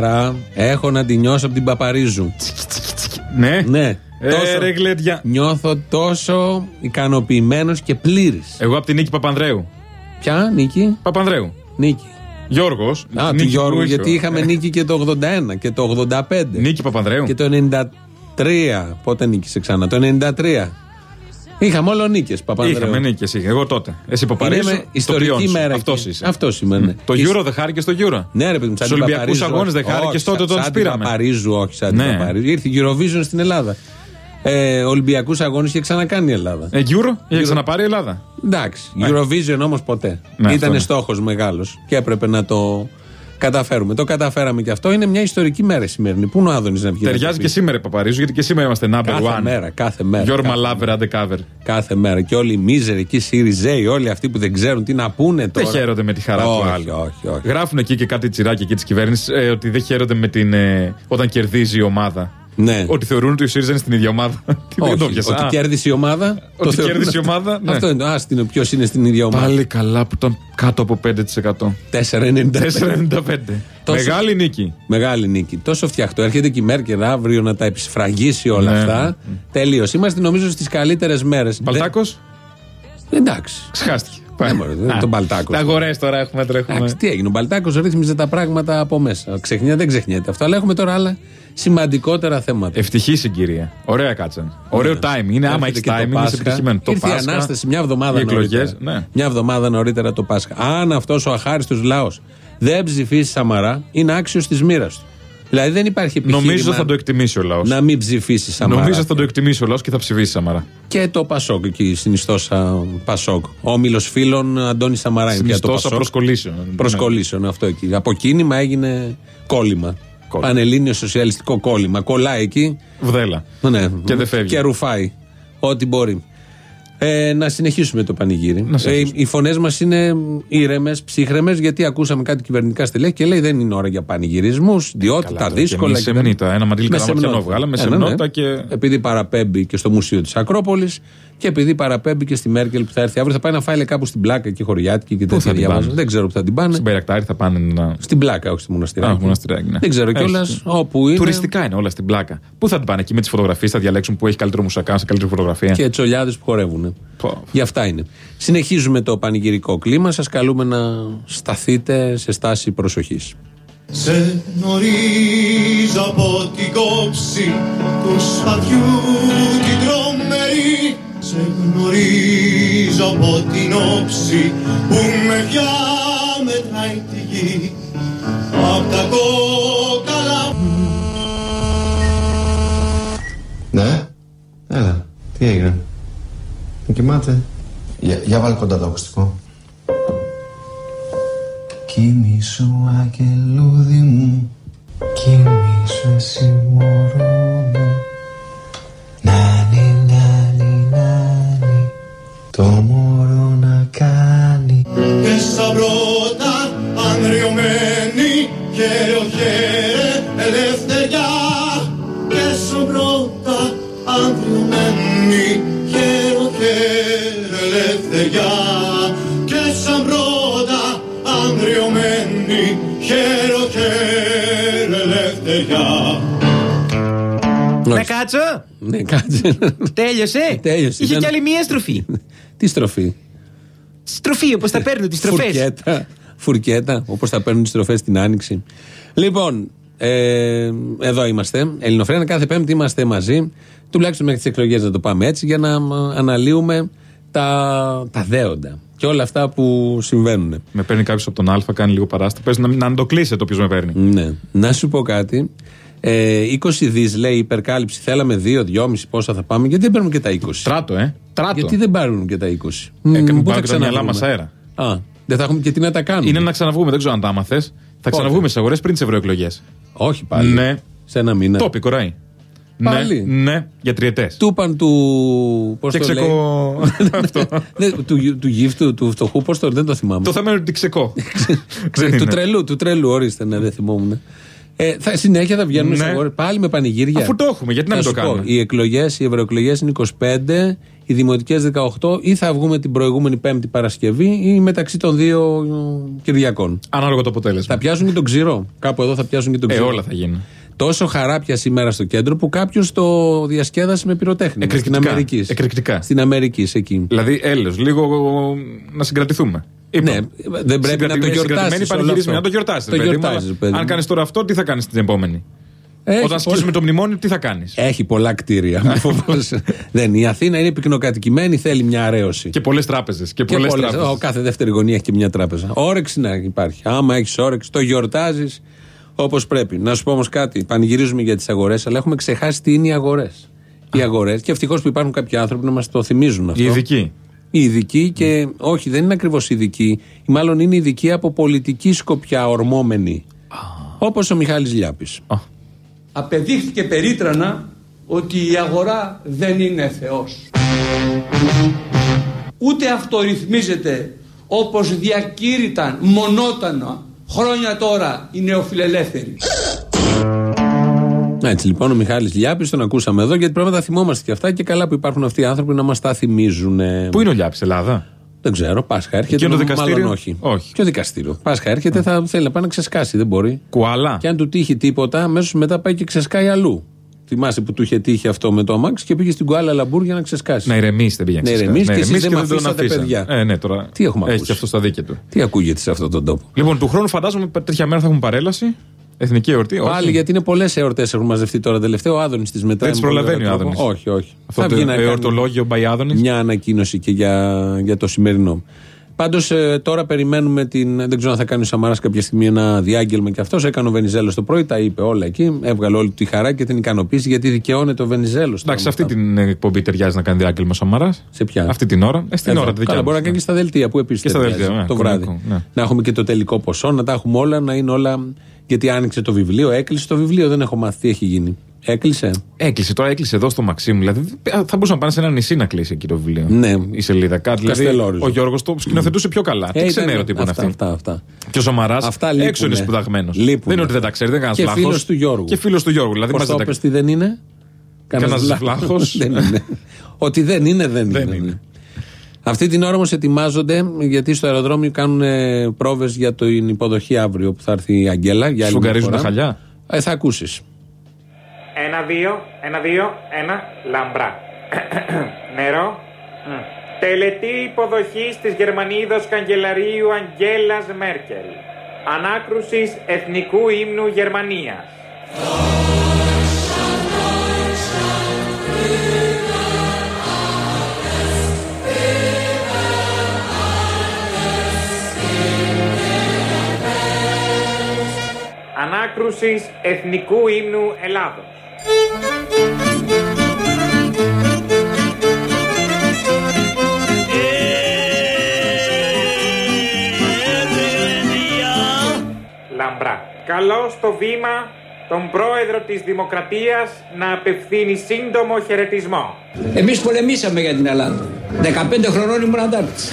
Τέτοια χαρά έχω να τη νιώσω από την Παπαρίζου. Ναι. Ναι. Ε, τόσο- ρε γλέντια. Νιώθω τόσο ικανοποιημένος και πλήρης. Εγώ από την Νίκη Παπανδρέου. Ποια, Νίκη; Παπανδρέου. Νίκη. Γιώργος. Α, του Γιώργου, γιατί είχαμε νίκη και το 81 και το 85. Νίκη Παπανδρέου. Και το 93. Πότε νίκησε ξανά, το 93. Είχαμε όλο νίκες, Παπανδρέου. Είχαμε νίκη εσύ. Εγώ τότε. Εσύ Παπαρίζου. Είναι ιστορική μέρα. Αυτός εκεί. είσαι. Αυτός είμαι, ναι. Το Είσαι- Euro δεν χάρηκε στο Euro; Ναι, ρε παιδί μου, σαν Στους την Ολυμπιακούς Παπαρίζου, Αγώνες δεν όχι. χάρηκε Όχι, τότε σαν- όταν σαν του την πήραμε. Παπαρίζου, όχι σαν την Ναι. Παπαρίζου. Ήρθε η Eurovision στην Ελλάδα. Ε, Ολυμπιακούς Αγώνες είχε ξανακάνει η Ελλάδα. Ε, Euro, είχε ξαναπάρει η Ελλάδα; Εντάξει. Eurovision όμως ποτέ. Ναι, αυτό Ήταν είναι. στόχος μεγάλος και έπρεπε να το καταφέρουμε. Το καταφέραμε και αυτό είναι μια ιστορική μέρα η σημερινή. Πού είναι ο Άδωνης να βγει. να Ταιριάζει το και πει. σήμερα η Παπαρίζου, γιατί και σήμερα είμαστε number Κάθε one. μέρα, κάθε μέρα. Your κάθε my lover undercover. Κάθε μέρα. Και όλοι οι μίζεροι εκεί, οι Σιριζέοι, όλοι αυτοί που δεν ξέρουν τι να πούνε τώρα. Δεν χαίρονται με τη χαρά όχι, του άλλου. Όχι, όχι. Γράφουν εκεί και κάτι τσιράκι εκεί της κυβέρνησης ε, ότι δεν χαίρονται με την, ε, όταν κερδίζει η ομάδα. Ναι. Ότι θεωρούν ότι ο ΣΥΡΙΖΑ είναι στην ίδια ομάδα. Τι δεν το Όχι, πιάσα. ότι Α, κέρδισε η ομάδα. Ότι θεωρούν κέρδισε η αυτό. ομάδα, ναι. Αυτό είναι. Α, ποιος είναι στην ίδια ομάδα. Πάλι καλά που ήταν κάτω από 5%. 4,95. 4,95. Τόσο- Μεγάλη νίκη. Μεγάλη νίκη. Τόσο φτιαχτό. Έρχεται και η Μέρκελ αύριο να τα επισφραγίσει όλα Ναι. αυτά. Τελείως. Είμαστε νομίζω στις καλύτερες μέρες. Μπαλτάκος, Εντάξει. ξεχάστηκε. Ναι, μωρέ, δεν είναι τον Μπαλτάκος. Τα αγορές τώρα έχουμε, τρέχουμε. Εντάξει, τι έγινε. Ο Μπαλτάκος ρύθμιζε τα πράγματα από μέσα. Ξεχνιέται, δεν ξεχνιέται αυτό. Αλλά έχουμε τώρα άλλα σημαντικότερα θέματα. Ευτυχή συγκυρία. Ωραία κάτσαν. Ωραίο time. Είναι άμα Έρχεται έχει και το time, είσαι Πάσχα. επιτυχημένο. Το Ήρθε η Πάσχα, ανάσταση μια εβδομάδα οι εκλογές, νωρίτερα. ναι. Μια εβδομάδα νωρίτερα το Πάσχα. Αν αυτός ο αχάριστος λαός δεν ψηφίσει Σαμαρά, είναι άξιος της μοίρας του. Δηλαδή δεν υπάρχει επιχείρημα Νομίζω θα το εκτιμήσει ο λαός. να μην ψηφίσει Σαμαρά. Νομίζω θα το εκτιμήσει ο λαός και θα ψηφίσει Σαμαρά. Και το Πασόκ εκεί, συνιστόσα Πασόκ. Ο όμιλος φίλων Αντώνη Σαμαρά είναι πια το Συνιστόσα Πασόκ. προσκολήσεων. Προσκολήσεων αυτό εκεί. Από κίνημα έγινε κόλλημα. Κόλλημα. Πανελλήνιο σοσιαλιστικό κόλλημα. Κολλάει εκεί. Βδέλα. Ναι, Και δεν φεύγει. Και ρουφάει. Ό,τι μπορεί. Ε, να συνεχίσουμε το πανηγύρι. Να συνεχίσουμε. Ε, οι φωνές μας είναι ήρεμες, ψύχρεμες, γιατί ακούσαμε κάτι κυβερνητικά στελέχη και λέει δεν είναι ώρα για πανηγυρισμούς, διότι Καλά, τα τώρα, και δύσκολα. με και σεμνήτα. Ένα μαντίλι Με καραματιανό σεμνότητα. βγάλαμε, με Ένα, σεμνότητα ναι. και- Επειδή παραπέμπει και στο Μουσείο της Ακρόπολης και επειδή παραπέμπει και στη Μέρκελ που θα έρθει αύριο, θα πάει να φάει λέει, κάπου στην πλάκα και χωριάτικη και τέτοια θα την διαβάζω. πάνε; Δεν ξέρω που θα την πάνε. Στην Μπαϊρακτάρη θα πάνε να. Στην πλάκα, όχι στη μοναστηράκη. Α, μοναστηράκι, ναι. Δεν ξέρω Έχει. κιόλας όπου είναι. Τουριστικά είναι όλα στην πλάκα. Πού θα την πάνε εκεί με τις φωτογραφίες, θα διαλέξουν που έχει καλύτερο μουσακά, σε καλύτερη φωτογραφία. Και τσολιάδες που χορεύουν. Πω. Γι' αυτά είναι. Συνεχίζουμε το πανηγυρικό κλίμα. Σας καλούμε να σταθείτε σε στάση προσοχής. Σε γνωρίζω από την κόψη του σπατιού την τρομερή Σε γνωρίζω από την όψη που με διαμετράει τη γη Απ' τα κόκαλα Ναι, έλα, τι έγινε. Με κοιμάται. Για, για βάλε κοντά το ακουστικό. Κοιμήσου αγγελούδι μου Κοιμήσου εσύ μωρό Να κάτσω! Ναι, κάτσε. Τέλειωσε! Τέλειωσε, Είχε ήταν- κι άλλη μία στροφή. Τι στροφή; Στροφή, όπως τα παίρνω, τις στροφές. Φουρκέτα. Φουρκέτα, όπως θα παίρνουν τις στροφές στην άνοιξη. Λοιπόν, ε, εδώ είμαστε. Ελληνοφρένα, κάθε Πέμπτη είμαστε μαζί. Τουλάχιστον μέχρι τις εκλογές να το πάμε έτσι, για να μ, αναλύουμε τα, τα δέοντα και όλα αυτά που συμβαίνουν. Με παίρνει κάποιος από τον Α, κάνει λίγο παράσταση. Πες να, να το κλείσετε όποιο με παίρνει. Ναι. Να σου πω κάτι. Ε, 20 δις λέει η υπερκάλυψη. Θέλαμε 2, 2,5 πόσα θα πάμε. Γιατί δεν παίρνουν και τα 20. Τράτο, ε. Τράτο. Γιατί δεν πάρουν και τα 20. Ε, Μ, μου πού πάρουν και τα μυαλά ξαναβγούμε; μας αέρα. Α, δεν θα έχουμε και τι να τα κάνουμε. Είναι να ξαναβγούμε, δεν ξέρω αν τα άμαθες. Θα ξαναβγούμε στις αγορές πριν τις ευρωεκλογές. Όχι πάλι. Ναι. Σε ένα μήνα. Το είπε, κοράει. Πάλι. Ναι, ναι, για τριετές. Του είπαν του. Πώς Και το λέει; ξεκό. Αυτό. Ναι, του, του γύφτου, του φτωχού, πώς το δεν το θυμάμαι. Το θέμα είναι ότι ξεκό. Δεν του είναι. τρελού, του τρελού, ορίστε, ναι, δεν θυμόμουν. Ε, θα, συνέχεια θα βγαίνουν Ναι. σε αγορές, πάλι με πανηγύρια. Αφού το έχουμε, γιατί να Θα μην σου το πω, κάνουμε; οι εκλογές, οι ευρωεκλογές είναι 25 οι δημοτικές 18 ή θα βγούμε την προηγούμενη Πέμπτη Παρασκευή ή μεταξύ των δύο ε, Κυριακών. Ανάλογα το αποτέλεσμα. Θα πιάσουν και τον ξηρό. Κάπου εδώ θα πιάσουν και τον Ε, ξηρό. όλα θα γίνουν. Τόσο χαρά πια σήμερα στο κέντρο που κάποιος το διασκέδασε με πυροτέχνη. Στην Εκρηκτικά. Αμερική. Εκρηκτικά. Στην Αμερική, εκεί. Δηλαδή, έλεος, λίγο να συγκρατηθούμε. Είπαμε. Ναι, δεν πρέπει να το Συγκρατημένη- γιορτάσεις συγκρατημένη όλο πανηγυρισμένη. αυτό. Να το γιορτάσει. Το γιορτάζεις, παιδί μου. Αν κάνεις τώρα αυτό, τι θα κάνεις την επόμενη; Έχει Όταν σκίσουμε πολλά- το μνημόνιο, τι θα κάνεις; Έχει πολλά κτίρια. Μη φοβάσαι. δεν, η Αθήνα είναι πυκνοκατοικημένη, θέλει μια αρέωση. Και πολλές τράπεζες. Και, Και πολλές πολλές- τράπεζες. ο, κάθε δεύτερη γωνία έχει και μια τράπεζα. Όρεξη να υπάρχει. Άμα έχεις όρεξη, το γιορτάζεις όπως πρέπει. Να σου πω όμως κάτι. Πανηγυρίζουμε για τις αγορές, αλλά έχουμε ξεχάσει τι είναι οι αγορές. Οι αγορές, και ευτυχώς που υπάρχουν κάποιοι άνθρωποι να μας το θυμίζουν αυτό. Οι ειδικοί. Οι ειδικοί και όχι, δεν είναι ακριβώς ειδικοί. Μάλλον είναι ειδικοί από πολιτική σκοπιά ορμόμενοι. Όπως ο Μιχάλης Λιάπης. Α. απεδείχθηκε περίτρανα ότι η αγορά δεν είναι Θεός. Ούτε αυτό ρυθμίζεται όπως διακήρυταν μονότανα χρόνια τώρα οι νεοφιλελεύθεροι. Έτσι λοιπόν ο Μιχάλης Λιάπης τον ακούσαμε εδώ γιατί πρέπει να τα θυμόμαστε και αυτά και καλά που υπάρχουν αυτοί οι άνθρωποι να μας τα θυμίζουν. Πού είναι ο Λιάπης, Ελλάδα; Δεν ξέρω, Πάσχα έρχεται. Και το μάλλον δικαστήριο; όχι. Όχι. Και το δικαστήριο. Πάσχα έρχεται, θα θέλει να πάει να ξεσκάσει, δεν μπορεί. Κουάλα. Και αν του τύχει τίποτα, αμέσως μετά πάει και ξεσκάει αλλού. Θυμάσαι που του είχε τύχει αυτό με το αμάξι και πήγε στην Κουάλα Λαμπούρ για να ξεσκάσει. Να ηρεμήσει, δεν πήγαινε. Να ξεσκάσει. ηρεμήσει και εσείς ηρεμήσει δεν με τον αφήσατε, αφήσατε. παιδιά. Ε, ναι, τώρα. Τι έχουμε Έχει ακούσει; και αυτό στα δίκαια του. Τι ακούγεται σε αυτόν τον τόπο; Λοιπόν, του χρόνου φαντάζομαι τέτοια μέρα θα έχουμε παρέλαση. Εθνική εορτή. Πάλι όχι. γιατί είναι πολλές εορτές έχουν μαζευτεί τώρα τελευταίο. Ο Άδωνης της μετά. Δεν τις με πολύ προλαβαίνει ωραίο ο τρόπο. Άδωνης. Όχι, όχι. Αυτό Θα το βγει να κάνει εορτολόγιο Μπαϊάδωνη. Μια ανακοίνωση και για, για το σημερινό. Πάντως τώρα περιμένουμε την. Δεν ξέρω αν θα κάνει ο Σαμαράς κάποια στιγμή ένα διάγγελμα και αυτός. Έκανε ο Βενιζέλος το πρωί, τα είπε όλα εκεί. Έβγαλε όλη τη χαρά και την ικανοποίηση γιατί δικαιώνεται ο Βενιζέλος. Εντάξει, σε αυτή την εκπομπή ταιριάζει να κάνει διάγγελμα ο Σαμαράς. Σε ποια; Αυτή την ώρα. Ε, στην Εδώ. ώρα τη δικιά Καλά, μπορεί να μας, κάνεις και στα δελτία που επίσης Και στα δελτία, ναι, το κομικό, βράδυ. ναι. Να έχουμε και το τελικό ποσό, να τα έχουμε όλα, να είναι όλα. Γιατί άνοιξε το βιβλίο, έκλεισε το βιβλίο, δεν έχω μάθει τι έχει γίνει. Έκλεισε. Έκλεισε τώρα, έκλεισε εδώ στο Μαξίμου. Δηλαδή θα μπορούσαν να πάνε σε ένα νησί να κλείσει εκεί το βιβλίο. Ναι. Η σελίδα. Κάτι. Δηλαδή, Καστελόριζο. ο Γιώργος το σκηνοθετούσε πιο καλά. Τι Ε, ξενέρο ήταν- τύπου είναι αυτά, αυτή; αυτά, αυτά. Και ο Σαμαράς Αυτά λείπουνε. έξω είναι σπουδαγμένος. Λείπουνε. Δεν είναι ότι δεν τα ξέρει, δεν είναι Και κανένας φίλος του Γιώργου. Και φίλος του Γιώργου. Δηλαδή Πώ μαζί το τα- είπες, τι δεν είναι; Κανένας βλάχος. δεν είναι. Ότι δεν είναι, δεν, Δεν είναι. Είναι. Αυτή την ώρα όμως ετοιμάζονται γιατί στο αεροδρόμιο κάνουν πρόβες για την υποδοχή αύριο που θα έρθει η Αγγέλα. Για άλλη μια Σφουγγαρίζουν φορά. τα χαλιά; Ε, θα ακούσεις. Ένα, δύο, ένα, δύο, ένα, λαμπρά. Νερό. Μμ. Τελετή υποδοχής της Γερμανίδος καγκελαρίου Αγγέλας Μέρκελ. Ανάκρουσης Εθνικού Ύμνου Γερμανίας. Ανάκρουσης Εθνικού Ύμνου Ελλάδος. Λαμπρά. Καλώς στο βήμα τον πρόεδρο της Δημοκρατίας να απευθύνει σύντομο χαιρετισμό. Εμείς πολεμήσαμε για την Ελλάδα. 15 χρονών ήμουν αντάρτης.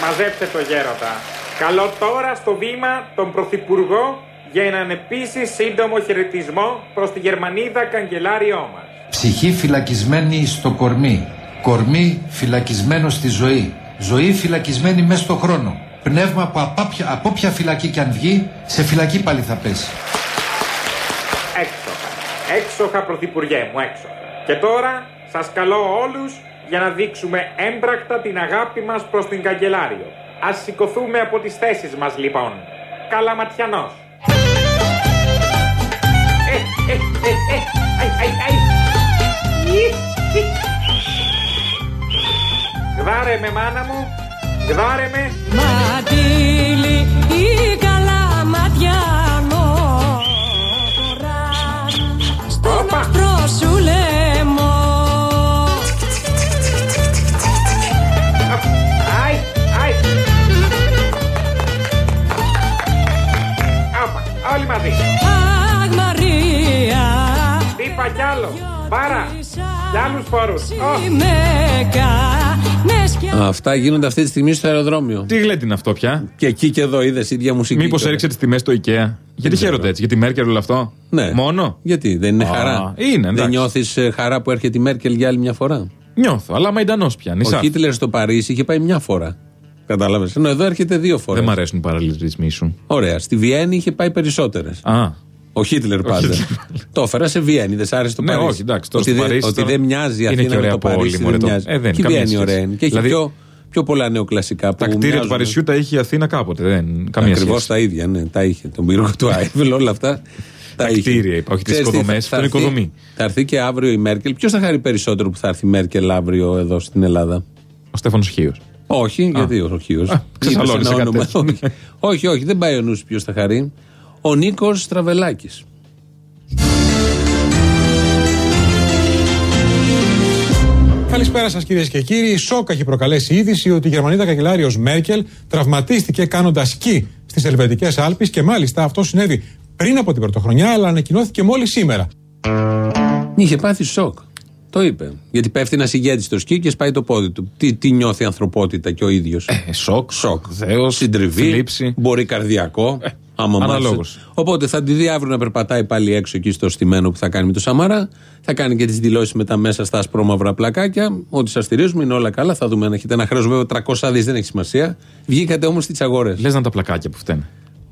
Μαζέψτε το γέροντα. Καλώ τώρα στο βήμα τον Πρωθυπουργό για έναν επίσης σύντομο χαιρετισμό προς τη Γερμανίδα καγκελάριό μας. Ψυχή φυλακισμένη στο κορμί. Κορμί φυλακισμένο στη ζωή. Ζωή φυλακισμένη μέσα στο χρόνο. Πνεύμα που από όποια, από όποια φυλακή και αν βγει, σε φυλακή πάλι θα πέσει. Έξοχα. Έξοχα, Πρωθυπουργέ μου, έξοχα. Και τώρα σας καλώ όλους για να δείξουμε έμπρακτα την αγάπη μας προς την καγκελάριο. Ας σηκωθούμε από τις θέσεις μας, λοιπόν. Καλαματιανός. Ε, ε, ε, ε, αι, αι, αι. Ι, ι. Γδάρε με, μάνα μου. Γδάρε με. Μαντήλι ή καλά ματιανό Στον Όπα. αχτρό σου λαιμό άλλο. Μπάρα. Κι άλλους φόρους. Ω. Μέκα με σκιά Αυτά γίνονται αυτή τη στιγμή στο αεροδρόμιο. Τι γλέτη είναι αυτό πια; Και εκεί και εδώ είδες ίδια μουσική. Μήπως κιόλας. έριξε τις τιμές στο IKEA; Γιατί χαίρονται έτσι, για τη Μέρκελ όλο αυτό; Ναι. Μόνο; Γιατί δεν είναι Α, χαρά. είναι, δεν εντάξει. νιώθεις χαρά που έρχεται η Μέρκελ για άλλη μια φορά; Νιώθω, αλλά μαϊντανό πια. Ο Νησά. Χίτλερ στο Παρίσι είχε πάει μια φορά. Κατάλαβες. Ενώ εδώ έρχεται δύο φορές. Δεν μ' αρέσουν οι παραλληλισμοί σου. Ωραία. Στη Βιέννη είχε πάει περισσότερες. Α, Ο Χίτλερ πάντα. Χίτλερ. το έφερα σε Βιέννη, δεν σ' άρεσε το Ναι, Παρίσι. όχι, εντάξει, τώρα ότι στο δεν- Παρίσι ότι τώρα δεν μοιάζει η είναι Αθήνα και με ωραία το πόλη, Παρίσι. μωρέ, δεν το- μοιάζει. Ε, δεν, και η καμία Βιέννη σχέση. ωραία είναι. Και έχει Δηλαδή- πιο, πιο πολλά νεοκλασικά που τα κτίρια του μοιάζουν. Παρισιού τα είχε η Αθήνα κάποτε. Δεν, καμία Ακριβώς σχέση. τα ίδια, ναι, τα είχε. Τον πύργο του Άιφελ, όλα αυτά. Τα, είχε. κτίρια είπα, όχι τις Ξέρεις τι, οικοδομές, θα- θα τον έρθει- οικοδομή. Θα έρθει και αύριο η Μέρκελ. Ποιος θα χαρεί περισσότερο που θα έρθει η Μέρκελ αύριο εδώ στην Ελλάδα; Ο Στέφανος Χίος. Όχι, γιατί ο Χίος. ξεσαλώνεις κάτι τέτοιο. όχι, όχι, δεν πάει ο νους ποιος θα χαρεί. Ο Νίκος Στραβελάκης. Καλησπέρα σας κυρίες και κύριοι. Σοκ έχει προκαλέσει η είδηση ότι η Γερμανίδα καγκελάριος Μέρκελ τραυματίστηκε κάνοντας σκι στις Ελβετικές Άλπεις και μάλιστα αυτό συνέβη πριν από την πρωτοχρονιά, αλλά ανακοινώθηκε μόλις σήμερα. Είχε πάθει σοκ. Το είπε. Γιατί πέφτει ένας ηγέτης στο σκι και σπάει το πόδι του. Τι, τι νιώθει η ανθρωπότητα και ο ίδιος; Ε, σοκ, Σοκ. δέος, Συντριβή. θλίψη. Μπορεί καρδιακό. άμα αναλόγως. μάθεις. Οπότε θα τη δει αύριο να περπατάει πάλι έξω εκεί στο στημένο που θα κάνει με το Σαμαρά. Θα κάνει και τις δηλώσεις μετά μέσα στα ασπρόμαυρα πλακάκια. Ότι σας στηρίζουμε, είναι όλα καλά. Θα δούμε αν έχετε ένα χρέος βέβαια 300 δις, δεν έχει σημασία. Βγήκατε όμως στις αγορές. Λες να τα πλακάκια που φταίνε.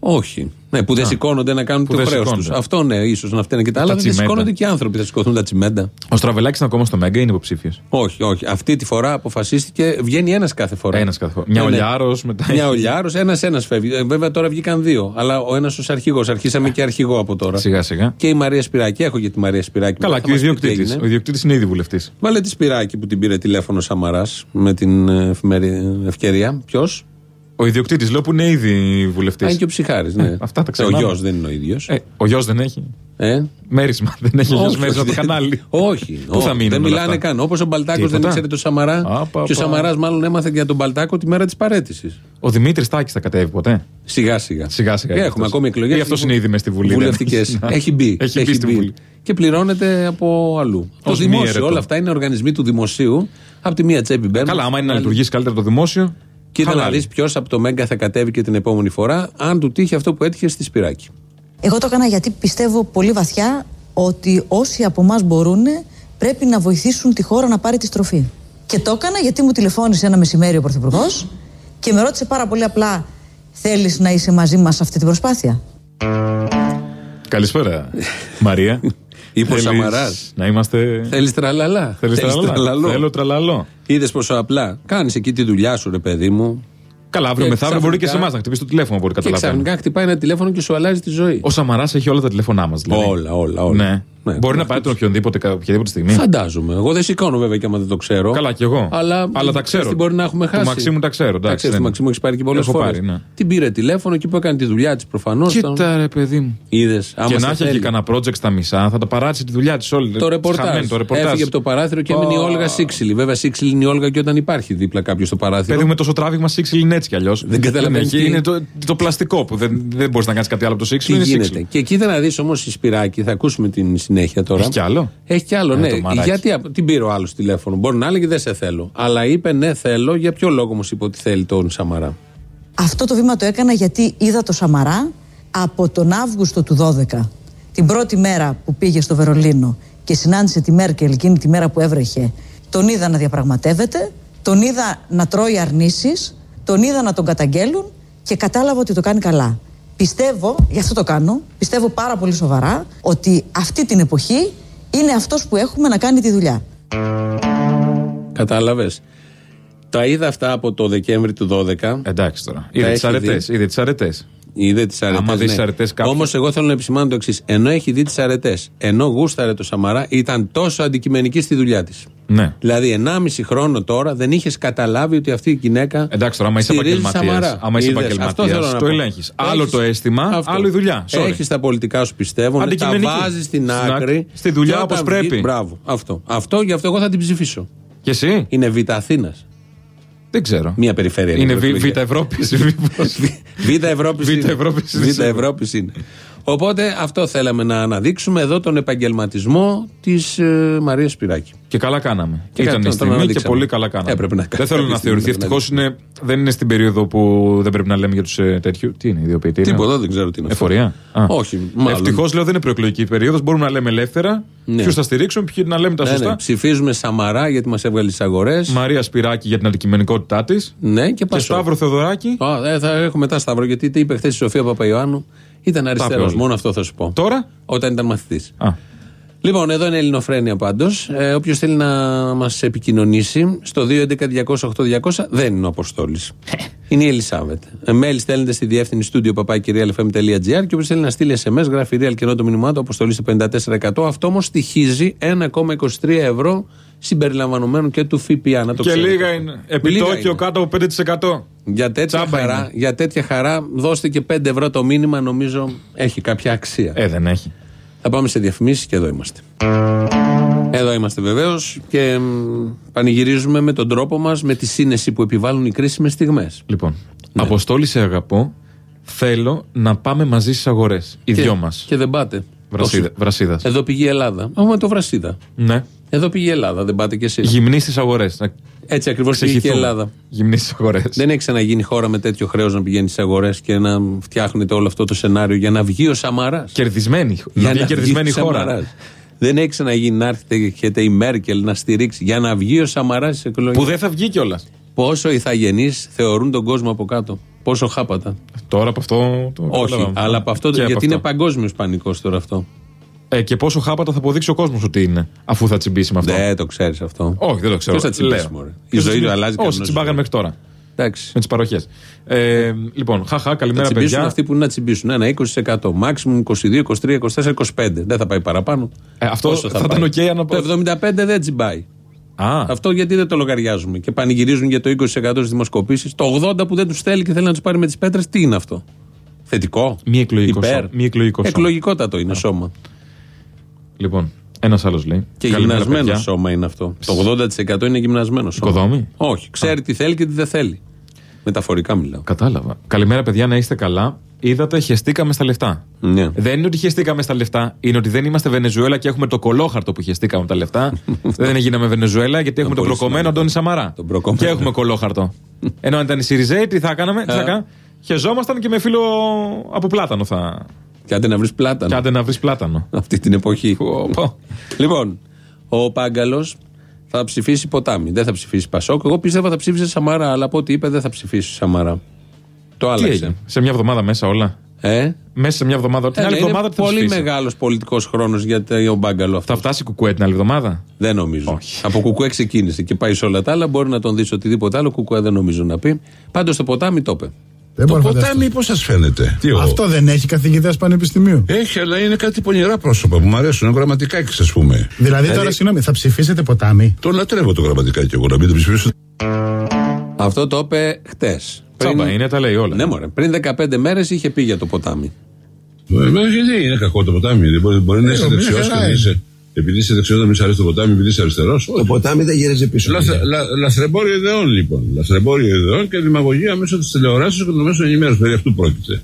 Όχι. Ναι, που δεν Α. σηκώνονται να κάνουν Που το δεν χρέος τους. σηκώνονται. Αυτό ναι, ίσως να φταίνε και τα άλλα. Τα Δεν τσιμέντα. σηκώνονται και οι άνθρωποι, θα σηκωθούν τα τσιμέντα. Ο Στραβελάκης είναι ακόμα στο Μέγκα, είναι υποψήφιος. Όχι, όχι. Αυτή τη φορά αποφασίστηκε. Βγαίνει ένας κάθε φορά. Ένας κάθε φορά. Μια Ναι, ναι. Ολιάρος, μετά Μια έχει- Ολιάρο, ένα-ένα φεύγει. Ε, βέβαια τώρα βγήκαν δύο. Αλλά ο ένας ως αρχηγός. Αρχίσαμε και αρχηγό από τώρα. Σιγά σιγά. Και η Μαρία Σπυράκη. Έχω και τη Μαρία Σπυράκη. Καλά, Θα και ο μας πει τι ιδιοκτήτης. έγινε. Ο ιδιοκτήτης είναι ήδη βουλευτής. Βάλε τη Σπυράκη που την πήρε τηλέφωνο Σαμαράς με την ε, εφημερι... ευκαιρία. Ποιος; Ο ιδιοκτήτης λέω που είναι ήδη βουλευτής. είναι και ο ψυχάρης. Ναι. Ε, αυτά τα ο ξεχνάμε. γιος δεν είναι ο ίδιος. Ε, ο γιος δεν έχει. Ε; Μέρισμα. Δεν έχει ο γιος Όχι, μέρισμα όχι, το δεν- κανάλι. Όχι. Πού θα όχι, μείνουν Δεν όλα μιλάνε αυτά; καν. Όπως ο Μπαλτάκος δεν Τίποτα. ήξερε το Σαμαρά. Απα, και ο απα. Σαμαράς μάλλον έμαθε για τον Μπαλτάκο τη μέρα της παρέτησης. Ο Δημήτρης Τάκης θα κατέβει ποτέ; Σιγά σιγά. Σιγά σιγά. Και και έχουμε αυτός. ακόμη εκλογές. Ή αυτός είναι ήδη μες στη Βουλή. δεν Βουλευτικές. έχει. Έχει μπει. Έχει μπει στη Βουλή. Και πληρώνεται από αλλού. Το Ως μη δημόσιο. αιρετό. Όλα αυτά είναι οργανισμοί του δημοσίου. Από τη μία τσέπη μπαίνουν. Καλά, άμα είναι να άλλη- λειτουργήσει καλύτερα το δημόσιο. Κοίτα να χαλάει. δεις ποιος από το Μέγκα θα κατέβει και την επόμενη φορά, αν του τύχει αυτό που έτυχε στη Σπυράκη. Εγώ το έκανα γιατί πιστεύω πολύ βαθιά ότι όσοι από εμάς μπορούν πρέπει να βοηθήσουν τη χώρα να πάρει τη στροφή. Και το έκανα γιατί μου τηλεφώνησε ένα μεσημέρι ο Πρωθυπουργός και με ρώτησε πάρα πολύ απλά: Θέλεις να είσαι μαζί μας σε αυτή την προσπάθεια; Καλησπέρα, Μαρία. Είπε ο Θέλεις Σαμαράς. Να είμαστε. Θέλεις τραλαλά. Θέλεις Θέλεις τραλαλά. Θέλω τραλαλό. Είδες πόσο απλά. Κάνεις εκεί τη δουλειά σου, ρε παιδί μου. Καλά, αύριο Και μεθαύριο μπορεί και σε ξαφνικά- εμάς να χτυπήσει το τηλέφωνο μπορεί Και καταλαβαίνω. ξαφνικά χτυπάει ένα τηλέφωνο και σου αλλάζει τη ζωή. Ο Σαμαράς έχει όλα τα τηλέφωνά μας. Δηλαδή. Όλα, όλα, όλα. Ναι. Ναι. Μπορεί να πάρει τον οποιονδήποτε κα- οποιαδήποτε στιγμή. Φαντάζομαι. Εγώ δεν σηκώνω βέβαια και άμα δεν το ξέρω. Καλά, κι εγώ. Αλλά, Αλλά τα ξέρω. Τι μπορεί να έχουμε Του χάσει. Μαξίμου τα ξέρω, εντάξει, Τα ξέρεις, δεν- του Μαξίμου έχεις πάρει και πολλές Έχω φορές. πάρει, ναι. Την πήρε τηλέφωνο εκεί που έκανε τη δουλειά της προφανώς. Κοίτα ρε παιδί μου. Είδες. και να έχει και κανένα project στα μισά, θα τα παράτησε τη δουλειά της όλη. Το ρεπορτάζ. Χαμένη, το ρεπορτάζ. Έφυγε από το παράθυρο και έμεινε η Όλγα Σύξυλη. Βέβαια, Σύξυλη είναι η Όλγα και όταν υπάρχει δίπλα κάποιος στο παράθυρο. Παιδί με τόσο τράβηγμα σύξυλ είναι έτσι κι αλλιώς. Δεν καταλαβαίνεις τι- Είναι το, το πλαστικό που δεν, δεν μπορείς να κάνεις κάτι άλλο από το Τι σύξυλ. είναι γίνεται. σύξυλ. Και εκεί θα να δεις όμως η Σπυράκη, θα ακούσουμε την συνέχεια τώρα. Έχει κι άλλο; Έχει κι άλλο, Ε, ναι. το μαράκι. Γιατί απ- την πήρε ο άλλος τηλέφωνο. Μπορεί να έλεγε δεν σε θέλω. Αλλά είπε ναι, θέλω. Για ποιο λόγο όμως είπε ότι θέλει τον Σαμαρά; Αυτό το βήμα το έκανα γιατί είδα το Σαμαρά από τον Αύγουστο του 12, την πρώτη μέρα που πήγε στο Βερολίνο και συνάντησε τη Μέρκελ εκείνη τη μέρα που έβρεχε. Τον είδα να διαπραγματεύεται, τον είδα να τρώει αρνήσεις, τον είδα να τον καταγγέλουν και κατάλαβα ότι το κάνει καλά. Πιστεύω, γι' αυτό το κάνω, πιστεύω πάρα πολύ σοβαρά ότι αυτή την εποχή είναι αυτός που έχουμε να κάνει τη δουλειά. Κατάλαβες. Τα είδα αυτά από το Δεκέμβρη του 12. Εντάξει τώρα. Τα Είδε τις έχει αρετές. Δει. Είδε τις αρετές. Είδε τι αρετέ. Άμα δεις τις αρετές κάποιου- Όμως, εγώ θέλω να επισημάνω το εξής. Ενώ έχει δει τις αρετές, ενώ γούσταρε το Σαμαρά, ήταν τόσο αντικειμενική στη δουλειά της. Ναι. Δηλαδή, 1,5 χρόνο τώρα δεν είχες καταλάβει ότι αυτή η γυναίκα. Εντάξει τώρα, άμα είσαι στηρίζει επαγγελματία. Σαμαρά. Άμα είσαι Είδες, αυτό θέλω επαγγελματία, να το πω. ελέγχεις. Άλλο Έχεις- το αίσθημα, αυτό. άλλο η δουλειά. Sorry. Έχεις τα πολιτικά σου πιστεύω, τα Αντικειμενική. βάζεις στην Στην άκρη. άκρη. Στη δουλειά Και όταν όπως πρέπει. βγει- Μπράβο. Αυτό. Αυτό γι' αυτό εγώ θα την ψηφίσω. Και εσύ; Είναι Β' Αθήνας. Δεν ξέρω. Μία περιφέρεια. Είναι η Β' εκλογή. Ευρώπη. Β' Ευρώπη Β' Ευρώπης είναι Β' σίγουρα. Ευρώπη είναι. Οπότε αυτό θέλαμε να αναδείξουμε εδώ τον επαγγελματισμό της ε, Μαρίας Σπυράκη. Και καλά κάναμε. Και Ήταν κάτι η τον στιγμή και αναδείξαμε. πολύ καλά κάναμε. Έπρεπε να δεν θέλω κάποια να στιγμή θεωρηθεί. να Ευτυχώς δεν είναι στην περίοδο που δεν πρέπει να λέμε για τους ε, τέτοιου. Τι είναι, ιδιοποιητήρια. Τίποτα, δεν ξέρω τι είναι αυτό. Εφορία. Α. Όχι, μάλλον. Ευτυχώς λέω δεν είναι προεκλογική περίοδος. Μπορούμε να λέμε ελεύθερα. Ναι. Ποιους θα στηρίξουμε, ποιοι να λέμε τα Ναι, σωστά. ναι. Ψηφίζουμε Σαμαρά γιατί μας έβγαλε τις αγορές. Μαρία Σπυράκη για την αντικειμενικότητά της. Ναι, και Και Πασόκ. Σταύρο Θεοδωράκη. Α, ε, θα έχω μετά Σταύρο, γιατί τι είπε χθες η Σοφία Παπαϊωάννου. Ήταν αριστερός. όλα. Μόνο αυτό θα σου πω. Τώρα; Όταν ήταν μαθητής. Α. Λοιπόν, εδώ είναι Ελληνοφρένια πάντως. Ε, Όποιος θέλει να μας επικοινωνήσει, στο 2.11.208.200 δεν είναι ο Αποστόλης. είναι η Ελισάβετ. Ε, mail στέλνετε στη διεύθυνση στούντιο παπάκυριαλfm.gr και όποιος θέλει να στείλει SMS, γράφει real και ενώ το μήνυμά του, Αποστολή στο 54%. Αυτό όμως στοιχίζει 1,23 ευρώ συμπεριλαμβανομένου και του ΦΠΑ. Να το Και ξέρετε. λίγα είναι. Λίγα Επιτόκιο είναι. κάτω από 5%. Για τέτοια, Τσάμπα χαρά, είναι. για τέτοια χαρά, δώστε και 5 ευρώ το μήνυμα, νομίζω έχει κάποια αξία. Ε, δεν έχει. Θα πάμε σε διαφημίσεις και εδώ είμαστε. Εδώ είμαστε βεβαίως και μ, πανηγυρίζουμε με τον τρόπο μας, με τη σύνεση που επιβάλλουν οι κρίσιμες στιγμές. Λοιπόν, Ναι. Αποστόλη σε αγαπώ. Θέλω να πάμε μαζί στις αγορές. Οι δυο μας. Και δεν πάτε. Τόσο. Βρασίδας. Εδώ πήγε η Ελλάδα. Έχουμε το Βρασίδα. Ναι. Εδώ πήγε η Ελλάδα, δεν πάτε κι εσείς. Γυμνή στις αγορές. Έτσι ακριβώς πήγε και η Ελλάδα. Γυμνή στις αγορές. Δεν έχει ξαναγίνει χώρα με τέτοιο χρέος να πηγαίνει στις αγορές και να φτιάχνετε όλο αυτό το σενάριο για να βγει ο Σαμαράς. Κερδισμένη. Να βγει κερδισμένη βγει ο χώρα. Σαμαράς. Δεν έχει ξαναγίνει να έρθετε και έχετε η Μέρκελ να στηρίξει για να βγει ο Σαμαράς στις εκλογές. Που δεν θα βγει κιόλας. Πόσο ηθαγενείς θεωρούν τον κόσμο από κάτω. Πόσο χάπατα. Τώρα από αυτό. Το Όχι, καταλάβαμε. αλλά από αυτό. Και γιατί από είναι αυτό. παγκόσμιος πανικός τώρα αυτό. Ε, και πόσο χάπατα θα αποδείξει ο κόσμος ότι είναι, αφού θα τσιμπήσει με αυτό. Δεν το ξέρεις αυτό. Όχι, δεν το ξέρω. Ποιος θα τσιμπήσει, Λέω. μωρέ; Η Ποιος θα ζωή του τσιμπήσει; αλλάζει Όσοι κανονικά. τσιμπάγαν μέχρι τώρα. Εντάξει. Με τις παροχές. Ε, λοιπόν, χαχά, Θα καλημέρα τσιμπήσουν παιδιά. αυτοί που είναι να τσιμπήσουν. Ένα 20%. Maximum 22, 23, 24, 25. Δεν θα πάει παραπάνω. Ε, αυτό Πόσο θα ήταν πάει; οκ αν απο- Το 75 δεν τσιμπάει. Α, Αυτό γιατί δεν το λογαριάζουμε. Και πανηγυρίζουν για το 20% στις δημοσκοπήσεις. Το 80% που δεν τους θέλει και θέλει να τους πάρει με τις πέτρες, τι είναι αυτό; Θετικό. Μη εκλογικός Υπέρ. σώμα. Μη εκλογικός σώμα. Εκλογικότατο είναι σώμα. Λοιπόν, ένας άλλος λέει. Και Καλημέρα, γυμνασμένο παιδιά. σώμα είναι αυτό. Το 80% είναι γυμνασμένο σώμα. Οικοδόμη; Όχι. Ξέρει τι θέλει και τι δεν θέλει. Μεταφορικά μιλάω. Κατάλαβα. Καλημέρα, παιδιά, να είστε καλά. Είδατε, χεστήκαμε στα λεφτά. Ναι. Δεν είναι ότι χεστήκαμε στα λεφτά, είναι ότι δεν είμαστε Βενεζουέλα και έχουμε το κολόχαρτο που χεστήκαμε από τα λεφτά. δεν γίναμε Βενεζουέλα γιατί έχουμε τον πολύ προκομμένο σημαντικό. Αντώνη Σαμαρά. Τον προκομμένο. Και έχουμε κολόχαρτο. Ενώ αν ήταν η Σιριζέη, τι θα κάναμε, τι θα Ε. κάναμε; Χεζόμασταν και με φίλο από πλάτανο θα. Και άντε να βρεις πλάτα. Και άντε να βρεις πλάτανο. Αυτή την εποχή. Πω, πω. Λοιπόν, ο Πάγκαλος θα ψηφίσει ποτάμι. Δεν θα ψηφίσει Πασόκ. Εγώ πίστευα θα ψήφισε Σαμαρά, αλλά από ό,τι είπε δεν θα ψηφίσει Σαμαρά. Το Τι άλλαξε. έγινε; Σε μια εβδομάδα μέσα όλα; Ε; Μέσα σε μια εβδομάδα; Την Ε, άλλη είναι εβδομάδα τι θα πολύ ψηφίσει; μεγάλος πολιτικός χρόνος για τον Πάγκαλο αυτό. Θα φτάσει κουκουέ την άλλη εβδομάδα; Δεν νομίζω. Όχι. Από κουκουέ ξεκίνησε και πάει σε όλα τα άλλα. Μπορεί να τον δεις οτιδήποτε άλλο. Κουκουέ δεν νομίζω να πει. Πάντως το ποτάμι το είπε. Δεν Το μπορώ να φανταστώ. ποτάμι πώς σας φαίνεται; Τι ο- Αυτό δεν έχει καθηγητές πανεπιστημίου. Έχει, αλλά είναι κάτι πονηρά πρόσωπα που μου αρέσουν. Είναι γραμματικάκι, ας πούμε. Δηλαδή τώρα, συγγνώμη, θα ψηφίσετε ποτάμι; Το λατρεύω το γραμματικάκι εγώ, να μην το ψηφίσω. Αυτό το είπε χτες. Τσάμπα είναι, τα λέει όλα. Ναι, μωρέ. Πριν 15 μέρες είχε πει για το ποτάμι. Ε, μα γιατί είναι κακό το ποτάμι. Δεν μπορεί, μπορεί να είσαι μια δεξιός και χαρά να είναι. είσαι. Επειδή είσαι δεξιός, να μην σ' αρέσει το ποτάμι, επειδή είσαι αριστερός. Το ποτάμι δεν γυρίζει πίσω. Λαθρε, λα, λαθρεμπόριο ιδεών, λοιπόν. Λαθρεμπόριο ιδεών και δημαγωγία μέσω της τηλεοράσεω και των μέσων ενημέρωσης. Περί αυτού πρόκειται.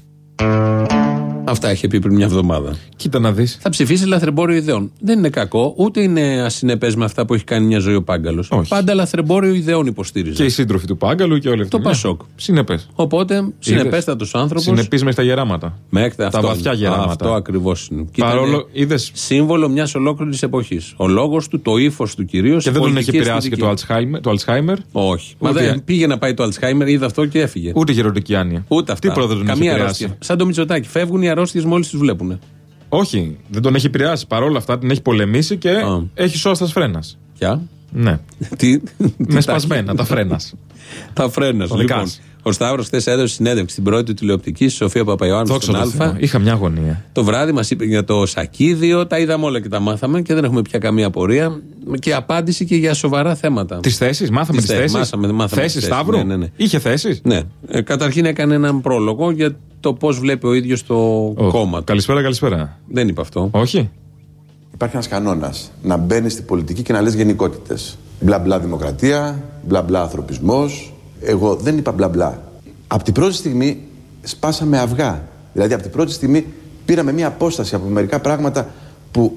Αυτά είχε πει πριν μια εβδομάδα. Κοίτα να δεις. Θα ψηφίσει λαθρεμπόριο ιδεών. Δεν είναι κακό, ούτε είναι ασυνεπέ με αυτά που έχει κάνει μια ζωή ο Πάγκαλος. Όχι. Πάντα λαθρεμπόριο ιδεών υποστήριζε. Και οι σύντροφοι του Πάγκαλου και όλοι αυτοί. Το Πασόκ. Συνεπές. Οπότε συνεπέστατος άνθρωπος. Συνεπείς μες στα γεράματα. Μέχρι Τα αυτό βαθιά είναι. γεράματα. Αυτό ακριβώς είναι. Και Παρόλο ήταν είδε. Σύμβολο μιας ολόκληρης εποχής. Ο λόγος του, το ύφος του κυρίως. Και δεν τον έχει επηρεάσει και το Alzheimer. Το Alzheimer; Όχι. Μα Ούτε- δεν πήγε να πάει το Alzheimer, είδε αυτό και έφυγε. ούτε γεροντική άνοια. Ούτε αυτά. Τι πρόεδρο τον έχει Καμία επηρεάσει. αρρώστια. Σαν το Μητσοτάκι. Φεύγουν οι αρρώστιε μόλις του βλέπουν. Όχι, δεν τον έχει επηρεάσει. Παρόλα αυτά την έχει πολεμήσει και Α. έχει σώστα φρένα. Ποια; Ναι. Τι, τι με τα- σπασμένα τα φρένας. Τα φρένας. Το Λοιπόν, λεκάς. ο Σταύρος χθες έδωσε συνέντευξη στην πρώτη του τηλεοπτική στη Σοφία Παπαϊωάννου Δόξα στον τω Θεώ. Α. Είχα μια αγωνία. Το βράδυ μας είπε για το σακίδιο, τα είδαμε όλα και τα μάθαμε και δεν έχουμε πια καμία απορία. Και απάντηση και για σοβαρά θέματα. Τις θέσεις, μάθαμε Τις τις θέσεις, θέσεις; μάθαμε- μάθαμε τις Θέσεις θέσεις, Σταύρου. ναι, ναι, ναι. Είχε θέσεις; Ναι. Ε, καταρχήν έκανε έναν πρόλογο για το πώς βλέπει ο ίδιος το κόμμα του. Καλησπέρα, καλησπέρα. Δεν είπε αυτό. Όχι. Υπάρχει ένας κανόνας να μπαίνεις στην πολιτική και να λες γενικότητες. Μπλα μπλα δημοκρατία, μπλα μπλα ανθρωπισμός. Εγώ δεν είπα μπλα μπλα. Από την πρώτη στιγμή σπάσαμε αυγά. Δηλαδή, από την πρώτη στιγμή πήραμε μια απόσταση από μερικά πράγματα που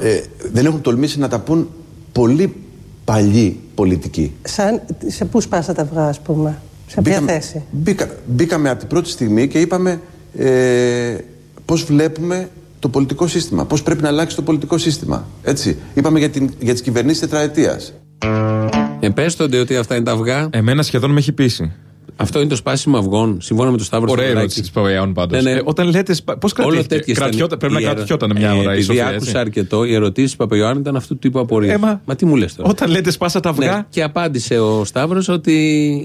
ε, δεν έχουν τολμήσει να τα πούν πολλοί παλιή πολιτική. Σαν, σε πού σπάσα τα αυγά, ας πούμε; Σε ποια Μπήκαμε- θέση; Μπήκα, μπήκαμε από την πρώτη στιγμή και είπαμε ε, πώς βλέπουμε το πολιτικό σύστημα, πώς πρέπει να αλλάξει το πολιτικό σύστημα. Έτσι. Είπαμε για, την, για τις κυβερνήσεις τετραετίας. Επέστονται ότι αυτά είναι τα αυγά. Εμένα σχεδόν με έχει πείσει. Αυτό είναι το σπάσιμο αυγών. Συμφωνώ με τον Σταύρο Ωραία Σταυράκη. ερώτηση τη Παπαϊάνου πάντως. Ναι, ναι. όταν λέτε. Πώς Όλο κρατήθηκε; τέτοιες Κρατιόταν, ήταν πρέπει να οι ερω- κρατιόταν μια Ε, ώρα η Επειδή Σοφία. άκουσα έτσι. αρκετό, οι ερωτήσει του Παπαϊωάννου ήταν αυτού του τύπου απορίες. Ε, μα- μα τι μου λες τώρα; Όταν λέτε σπάσα τα αυγά. Ναι, και απάντησε ο Σταύρος ότι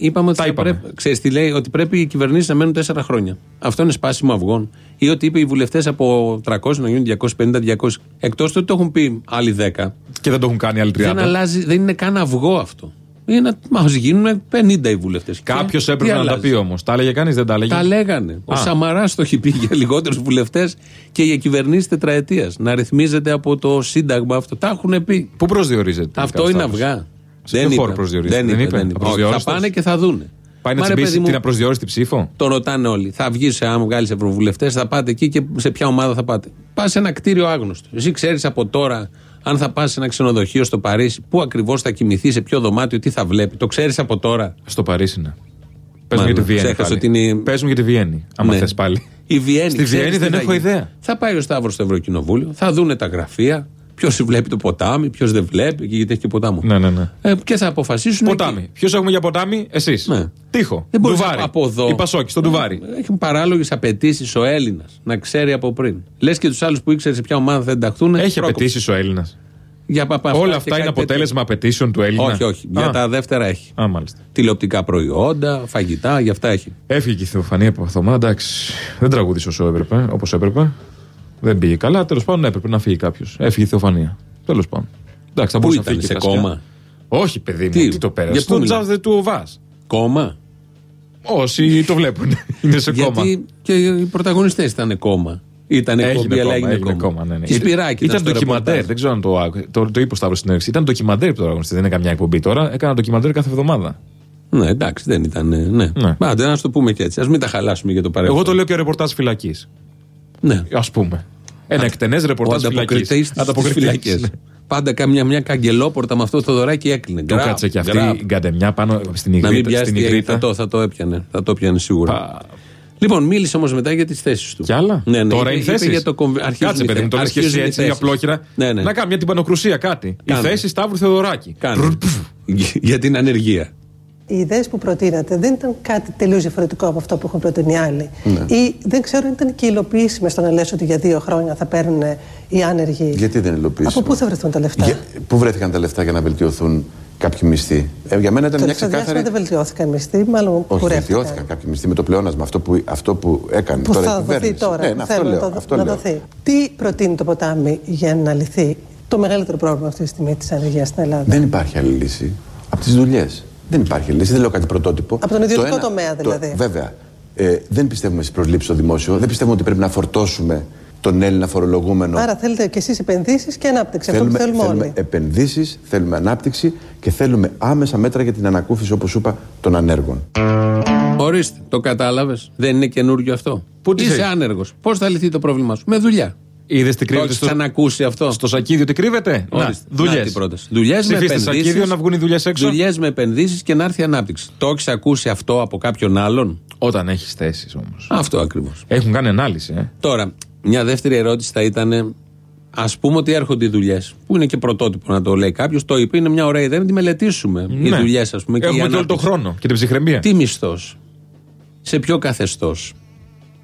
είπαμε ότι, θα είπαμε. πρέπει, ξέρεις τι λέει, ότι πρέπει οι κυβερνήσεις να μένουν τέσσερα χρόνια. Αυτό είναι σπάσιμο αυγών. Ή ότι είπε οι βουλευτές από 300 να γίνουν 250-200. Εκτός του ότι το έχουν πει άλλοι 10. Και δεν το έχουν κάνει άλλοι 30. Δεν, αλλάζει, δεν είναι καν αυγό αυτό. Είναι να μας γίνουν 50 οι βουλευτές. Κάποιος έπρεπε να τα πει όμως. Τα έλεγε κανείς, δεν τα έλεγε; Τα λέγανε. Ο Α. Σαμαράς το έχει πει για λιγότερους βουλευτές και για κυβερνήσει τετραετίας. Να ρυθμίζεται από το Σύνταγμα αυτό. Τα έχουν πει. Πού προσδιορίζεται. τελικά Αυτό ο είναι Σταύρος; αυγά. Σε ποιο χώρο προσδιορίζεται; Δεν Δεν είπε. είπε. δεν είπε. Όχι, Θα Απροσδιορίστος. πάνε και θα δούνε. Πάει να Μα ρε τσιμπήσει παιδί μου, την απροσδιορίστη ψήφο; Το ρωτάνε όλοι. Θα βγεις, άμα βγάλεις ευρωβουλευτές, θα πάτε εκεί και σε ποια ομάδα θα πάτε. Πας σε ένα κτίριο άγνωστο. Εσύ ξέρεις από τώρα, αν θα πας σε ένα ξενοδοχείο στο Παρίσι, πού ακριβώς θα κοιμηθεί, σε ποιο δωμάτιο, τι θα βλέπει. Το ξέρεις από τώρα; Στο Παρίσι, ναι. Πες μου Μα, για τη ναι, Βιέννη. ξέχασα πάλι. ότι είναι- Πες μου για τη Βιέννη, άμα Ναι. θες πάλι. Η Βιέννη, Στη ξέρεις Βιέννη τι δεν θα έχω γίνει. ιδέα. Θα πάει ο Σταύρος στο Ευρωκοινοβούλιο, θα δούνε τα γραφεία, ποιος βλέπει το ποτάμι, ποιος δεν βλέπει, και γιατί έχει και ποτάμο. Ναι, ναι, ναι. Ε, και θα αποφασίσουν. Ποτάμι. Ποιος έχουμε για ποτάμι, εσείς. Ναι. Τείχο. Δεν μπορείς Ντουβάρι. από εδώ. Η Πασόκη, στο Ντουβάρι. Έχουν παράλογες απαιτήσεις ο Έλληνας να ξέρει από πριν. Λες και τους άλλους που ήξερε σε ποια ομάδα θα ενταχθούν. Έχει πρόκοψε. απαιτήσεις ο Έλληνας. Για παπα- Όλα και αυτά κάτι είναι τέτοιο. αποτέλεσμα απαιτήσεων του Έλληνα. Όχι, όχι. Για Α. τα δεύτερα έχει. Α, μάλιστα. Τηλεοπτικά προϊόντα, φαγητά, για αυτά έχει. Έφυγε και η Θεοφανία από Θωμά, εντάξει. Δεν τραγούδισε όσο έπρεπε, όπως έπρεπε. Δεν πήγε καλά. Τέλος πάντων έπρεπε να φύγει κάποιος. Έφυγε η Θεοφανία. Τέλος πάντων. Εντάξει, θα Πού μπορούσε να ήταν, φύγει σε και κλασικά. κόμμα; Όχι, παιδί μου, Τι, τι, το πέρασε. για πού Στον μιλάμε; τζάζ του ΟΒΑ. Κόμμα; Όσοι το βλέπουν. Είναι σε κόμμα. Γιατί και οι πρωταγωνιστές ήταν κόμμα. Ήταν Έγινε εκπομπή, αλλά κόμμα, έγινε έγινε κόμμα. κόμμα, ναι, ναι. Και Σπυράκη Ήταν στο ντοκιμαντέρ, ρεπορτάζ. δεν ξέρω αν το, άκου- το, το είπε ο Σταύρος στην έρευνα. Ήταν ντοκιμαντέρ που τώρα δεν είναι καμιά εκπομπή τώρα. Έκανα ντοκιμαντέρ κάθε εβδομάδα. Ναι, εντάξει, δεν ήταν. ε, Ναι. Ναι. Άντε, να το πούμε και έτσι. Α μην τα χαλάσουμε για το παρελθόν. Εγώ το λέω και ρεπορτάζ φυλακής. Ναι. Α πούμε. Ένα εκτενές ρεπορτάζ Ο φυλακής. ανταποκριτής στις φυλακές. Πάντα κάμια μια καγκελόπορτα με αυτό το δωράκι έκλεινε. Του Γκραπ, κάτσε και αυτή γκραπ. η γκαντεμιά πάνω στην Να μην υγρήτα. πιάσει Στην τι έγινε, υγρήτα. θα το, θα το έπιανε. Θα το έπιανε σίγουρα. Πα- Λοιπόν, μίλησε όμως μετά για τις θέσεις του. Κι άλλα. Ναι, ναι, Τώρα είπε- είναι είπε θέσεις. για το κομβ- αρχίζουν Κάτσε, οι παιδί μου, το θέ- λες και εσύ αρχίζουν οι έτσι θέσεις. απλόχερα. Ναι, ναι. Να κάνει μια τυμπανοκρουσία κάτι. Κάνε. Η θέση Σταύρου Θεοδωράκη. Κάνε. για την ανεργία. Οι ιδέες που προτείνατε δεν ήταν κάτι τελείως διαφορετικό από αυτό που έχουν προτείνει οι άλλοι. Ναι. Ή δεν ξέρω αν ήταν και υλοποιήσιμες στο να λες ότι για δύο χρόνια θα παίρνουν οι άνεργοι. Γιατί δεν υλοποιήσαμε. Από πού θα βρεθούν τα λεφτά; Για- Πού βρέθηκαν τα λεφτά για να βελτιωθούν κάποιοι μισθοί; Ε, για μένα ήταν Το μια στο διάστημα ξεκάθαρη. δεν βελτιώθηκαν οι μισθοί, μάλλον Όχι, κουρεύτηκαν. βελτιώθηκαν κάποιοι μισθοί με το πλεόνασμα. Αυτό που, αυτό που έκανε Που τώρα η θα δοθεί κυβέρνηση. τώρα. Ναι, που αυτό θέλουν λέω. να το- αυτό να λέω. δοθεί. Τι προτείνει το ποτάμι για να λυθεί το μεγαλύτερο πρόβλημα αυτή τη στιγμή της ανεργίας στην Ελλάδα; Δεν υπάρχει άλλη λύση. Από τις δουλειές. Δεν υπάρχει άλλη λύση. Δεν λέω κάτι πρωτότυπο. Από τον ιδιωτικό Το ένα- τομέα, το- δηλαδή. βέβαια. Ε, δεν πιστεύουμε στις προσλήψεις στο δημόσιο. Δεν πιστεύουμε ότι πρέπει να φορτώσουμε τον Έλληνα φορολογούμενο. Άρα θέλετε και εσείς επενδύσεις και ανάπτυξη. Αυτό που θέλουμε θέλουμε θέλουμε όλοι. επενδύσεις, θέλουμε ανάπτυξη και θέλουμε άμεσα μέτρα για την ανακούφιση, όπως σου είπα, των ανέργων. Ορίστε, το κατάλαβες. Δεν είναι καινούργιο αυτό. Πού τι Είσαι θέλεις; άνεργος. Πώς θα λυθεί το πρόβλημά σου; Με δουλειά. Είδες τι Το κρύβεται έχεις στο, ξανακούσει αυτό; στο σακίδιο, τι κρύβεται; Να, Ορίστε. δουλειέ. Να την πρόταση. Δουλειές με Ψηφίστε επενδύσεις. σακίδιο να βγουν οι δουλειές έξω. Δουλειές με επενδύσεις και να έρθει η ανάπτυξη. Το έχεις ακούσει αυτό από κάποιον άλλον; Όταν έχεις θέσεις όμως. Αυτό ακριβώς. Έχουν κάνει ανάλυση, ε. Τώρα, μια δεύτερη ερώτηση θα ήταν. Α πούμε ότι έρχονται οι δουλειές. Που είναι και πρωτότυπο να το λέει κάποιος. Το είπε, είναι μια ωραία ιδέα να τη μελετήσουμε. Οι Ναι. δουλειές, ας πούμε. και η Έχουμε και όλο τον ανάπτυξη. χρόνο και την ψυχραιμία. Τι μισθός; Σε ποιο καθεστώς;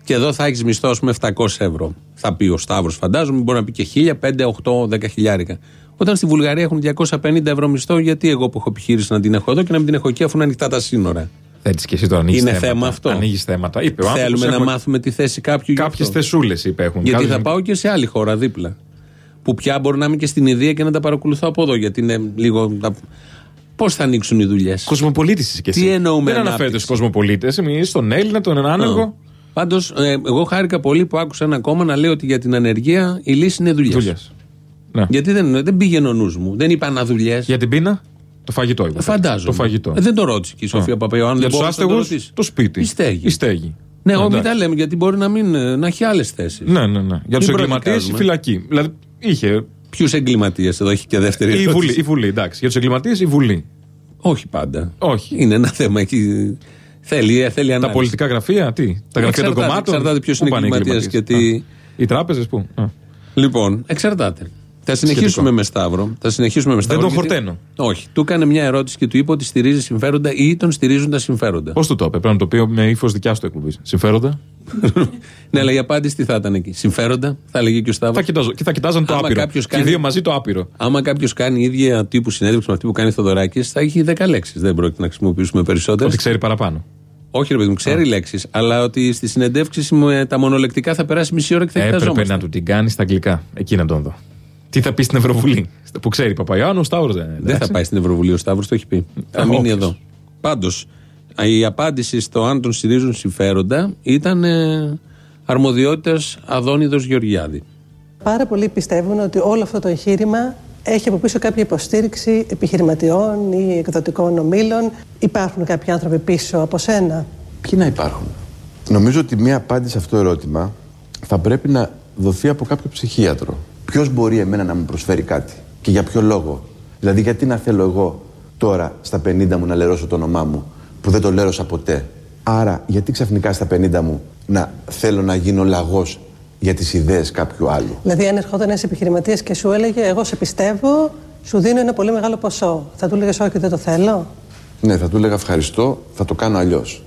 Και εδώ θα έχεις μισθό, ας πούμε, 700 ευρώ. Θα πει ο Σταύρος, φαντάζομαι, μπορεί να πει και 1000, 5, 8, 10 χιλιάρικα. Όταν στη Βουλγαρία έχουν 250 ευρώ μισθό, γιατί εγώ που έχω επιχείρηση να την έχω εδώ και να μην την έχω εκεί αφού είναι ανοιχτά τα σύνορα. Έτσι και εσύ το ανοίγεις. Είναι θέμα αυτό. Ανοίγεις θέματα. Είπε, ο Θέλουμε άνθρωπος να έχουμε μάθουμε τη θέση κάποιου. γι' Κάποιες αυτό. θεσούλες είπε έχουν. Γιατί Κάποιες- θα πάω και σε άλλη χώρα δίπλα. Που πια μπορεί να είμαι και στην Ιδία και να τα παρακολουθώ από εδώ. Γιατί είναι λίγο. Πώς θα ανοίξουν οι δουλειές; Κοσμοπολίτη είσαι και εσύ. Τι εννοούμε Δεν αναφέρεται ανάπτυξη; στου κοσμοπολίτες. Εμείς στον Έλληνα, τον άνεργο. Πάντως, εγώ χάρηκα πολύ που άκουσα ένα κόμμα να λέει ότι για την ανεργία η λύση είναι δουλειές. Δουλειές. Ναι. Γιατί δεν, δεν πήγαινε ο νους μου. Δεν είπα αναδουλειέ. Για την πείνα, το φαγητό είπα. Φαντάζομαι. Το φαγητό. Ε, δεν το ρώτησε και η Σοφία Α. Παπαϊωάννου. Για δεν τους μπορούσε να άστεγους, ρωτήσει. το σπίτι. Η στέγη. Η στέγη. Ναι, όχι, μην Εντάξει. τα λέμε γιατί μπορεί να, μην, να έχει άλλες θέσεις. Ναι, ναι, ναι. Για Μην του εγκληματίες η προδικάζουμε. φυλακή. Δηλαδή είχε Ποιους εγκληματίες, εδώ έχει και δεύτερη Η ερώτηση. Βουλή, η Βουλή, εντάξει. Για τους εγκληματίες, η Βουλή. Όχι πάντα. Όχι. Είναι ένα θέμα εκεί. Θέλει, θέλει ανάλυση. Τα πολιτικά γραφεία, τι. Τα γραφεία των Εξαρτάται, κομμάτων. εξαρτάται ποιος Πού είναι πάνε οι εγκληματίας εγκληματίες; και τι- Α. Οι τράπεζες πού. Α. Λοιπόν, εξαρτάται. Θα συνεχίσουμε Σχετικό. με Σταύρο. Θα συνεχίσουμε με Δεν Σταύρο. τον γιατί- χορταίνω. Όχι. Του έκανε μια ερώτηση και του είπε ότι στηρίζει συμφέροντα ή τον στηρίζουν τα συμφέροντα. Πώς του το είπε, πρέπει να το πει με ύφος δικιά του εκπομπής. Συμφέροντα; ναι, αλλά η απάντηση τι θα ήταν εκεί. Συμφέροντα, θα έλεγε και ο Σταύρος. Θα κοιτάζω, και θα κοιτάζαν το Άμα άπειρο. κάποιος Και κάνει- οι δύο μαζί το άπειρο. Άμα κάποιος κάνει ίδια τύπου συνέντευξη με αυτή που κάνει ο Θοδωράκης, θα έχει 10 λέξεις. Δεν πρόκειται να χρησιμοποιήσουμε περισσότερες. Ότι ξέρει παραπάνω. Όχι, ρε παιδί μου, ξέρει λέξεις, αλλά ότι στι συνεντεύξει τα μονολεκτικά θα περάσει μισή ώρα και θα Έπρεπε κοιταζόμαστε. να του την κάνεις στα αγγλικά. Εκεί να τον δω. Τι θα πεις στην Ευρωβουλή; Που ξέρει Παπαϊάνου, ο Σταύρος δεν είναι. Δεν θα πάει στην Ευρωβουλή ο Σταύρος, το έχει πει. Θα μείνει όποιος. εδώ. Πάντως, η απάντηση στο αν τον στηρίζουν συμφέροντα ήταν ε, αρμοδιότητας Αδόνιδος Γεωργιάδη. Πάρα πολλοί πιστεύουν ότι όλο αυτό το εγχείρημα έχει από πίσω κάποια υποστήριξη επιχειρηματιών ή εκδοτικών ομίλων. Υπάρχουν κάποιοι άνθρωποι πίσω από σένα; Ποιοι να υπάρχουν; Νομίζω ότι μία απάντηση σε αυτό το ερώτημα θα πρέπει να δοθεί από κάποιο ψυχίατρο. Ποιος μπορεί εμένα να μου προσφέρει κάτι και για ποιο λόγο; Δηλαδή, γιατί να θέλω εγώ τώρα στα 50 μου να λερώσω το όνομά μου που δεν το λέρωσα ποτέ; Άρα, γιατί ξαφνικά στα 50 μου να θέλω να γίνω λαγός για τις ιδέες κάποιου άλλου; Δηλαδή, αν ερχόταν ένας επιχειρηματίας και σου έλεγε: Εγώ σε πιστεύω, σου δίνω ένα πολύ μεγάλο ποσό. Θα του έλεγε: Όχι, δεν το θέλω. Ναι, θα του έλεγα ευχαριστώ, θα το κάνω αλλιώς.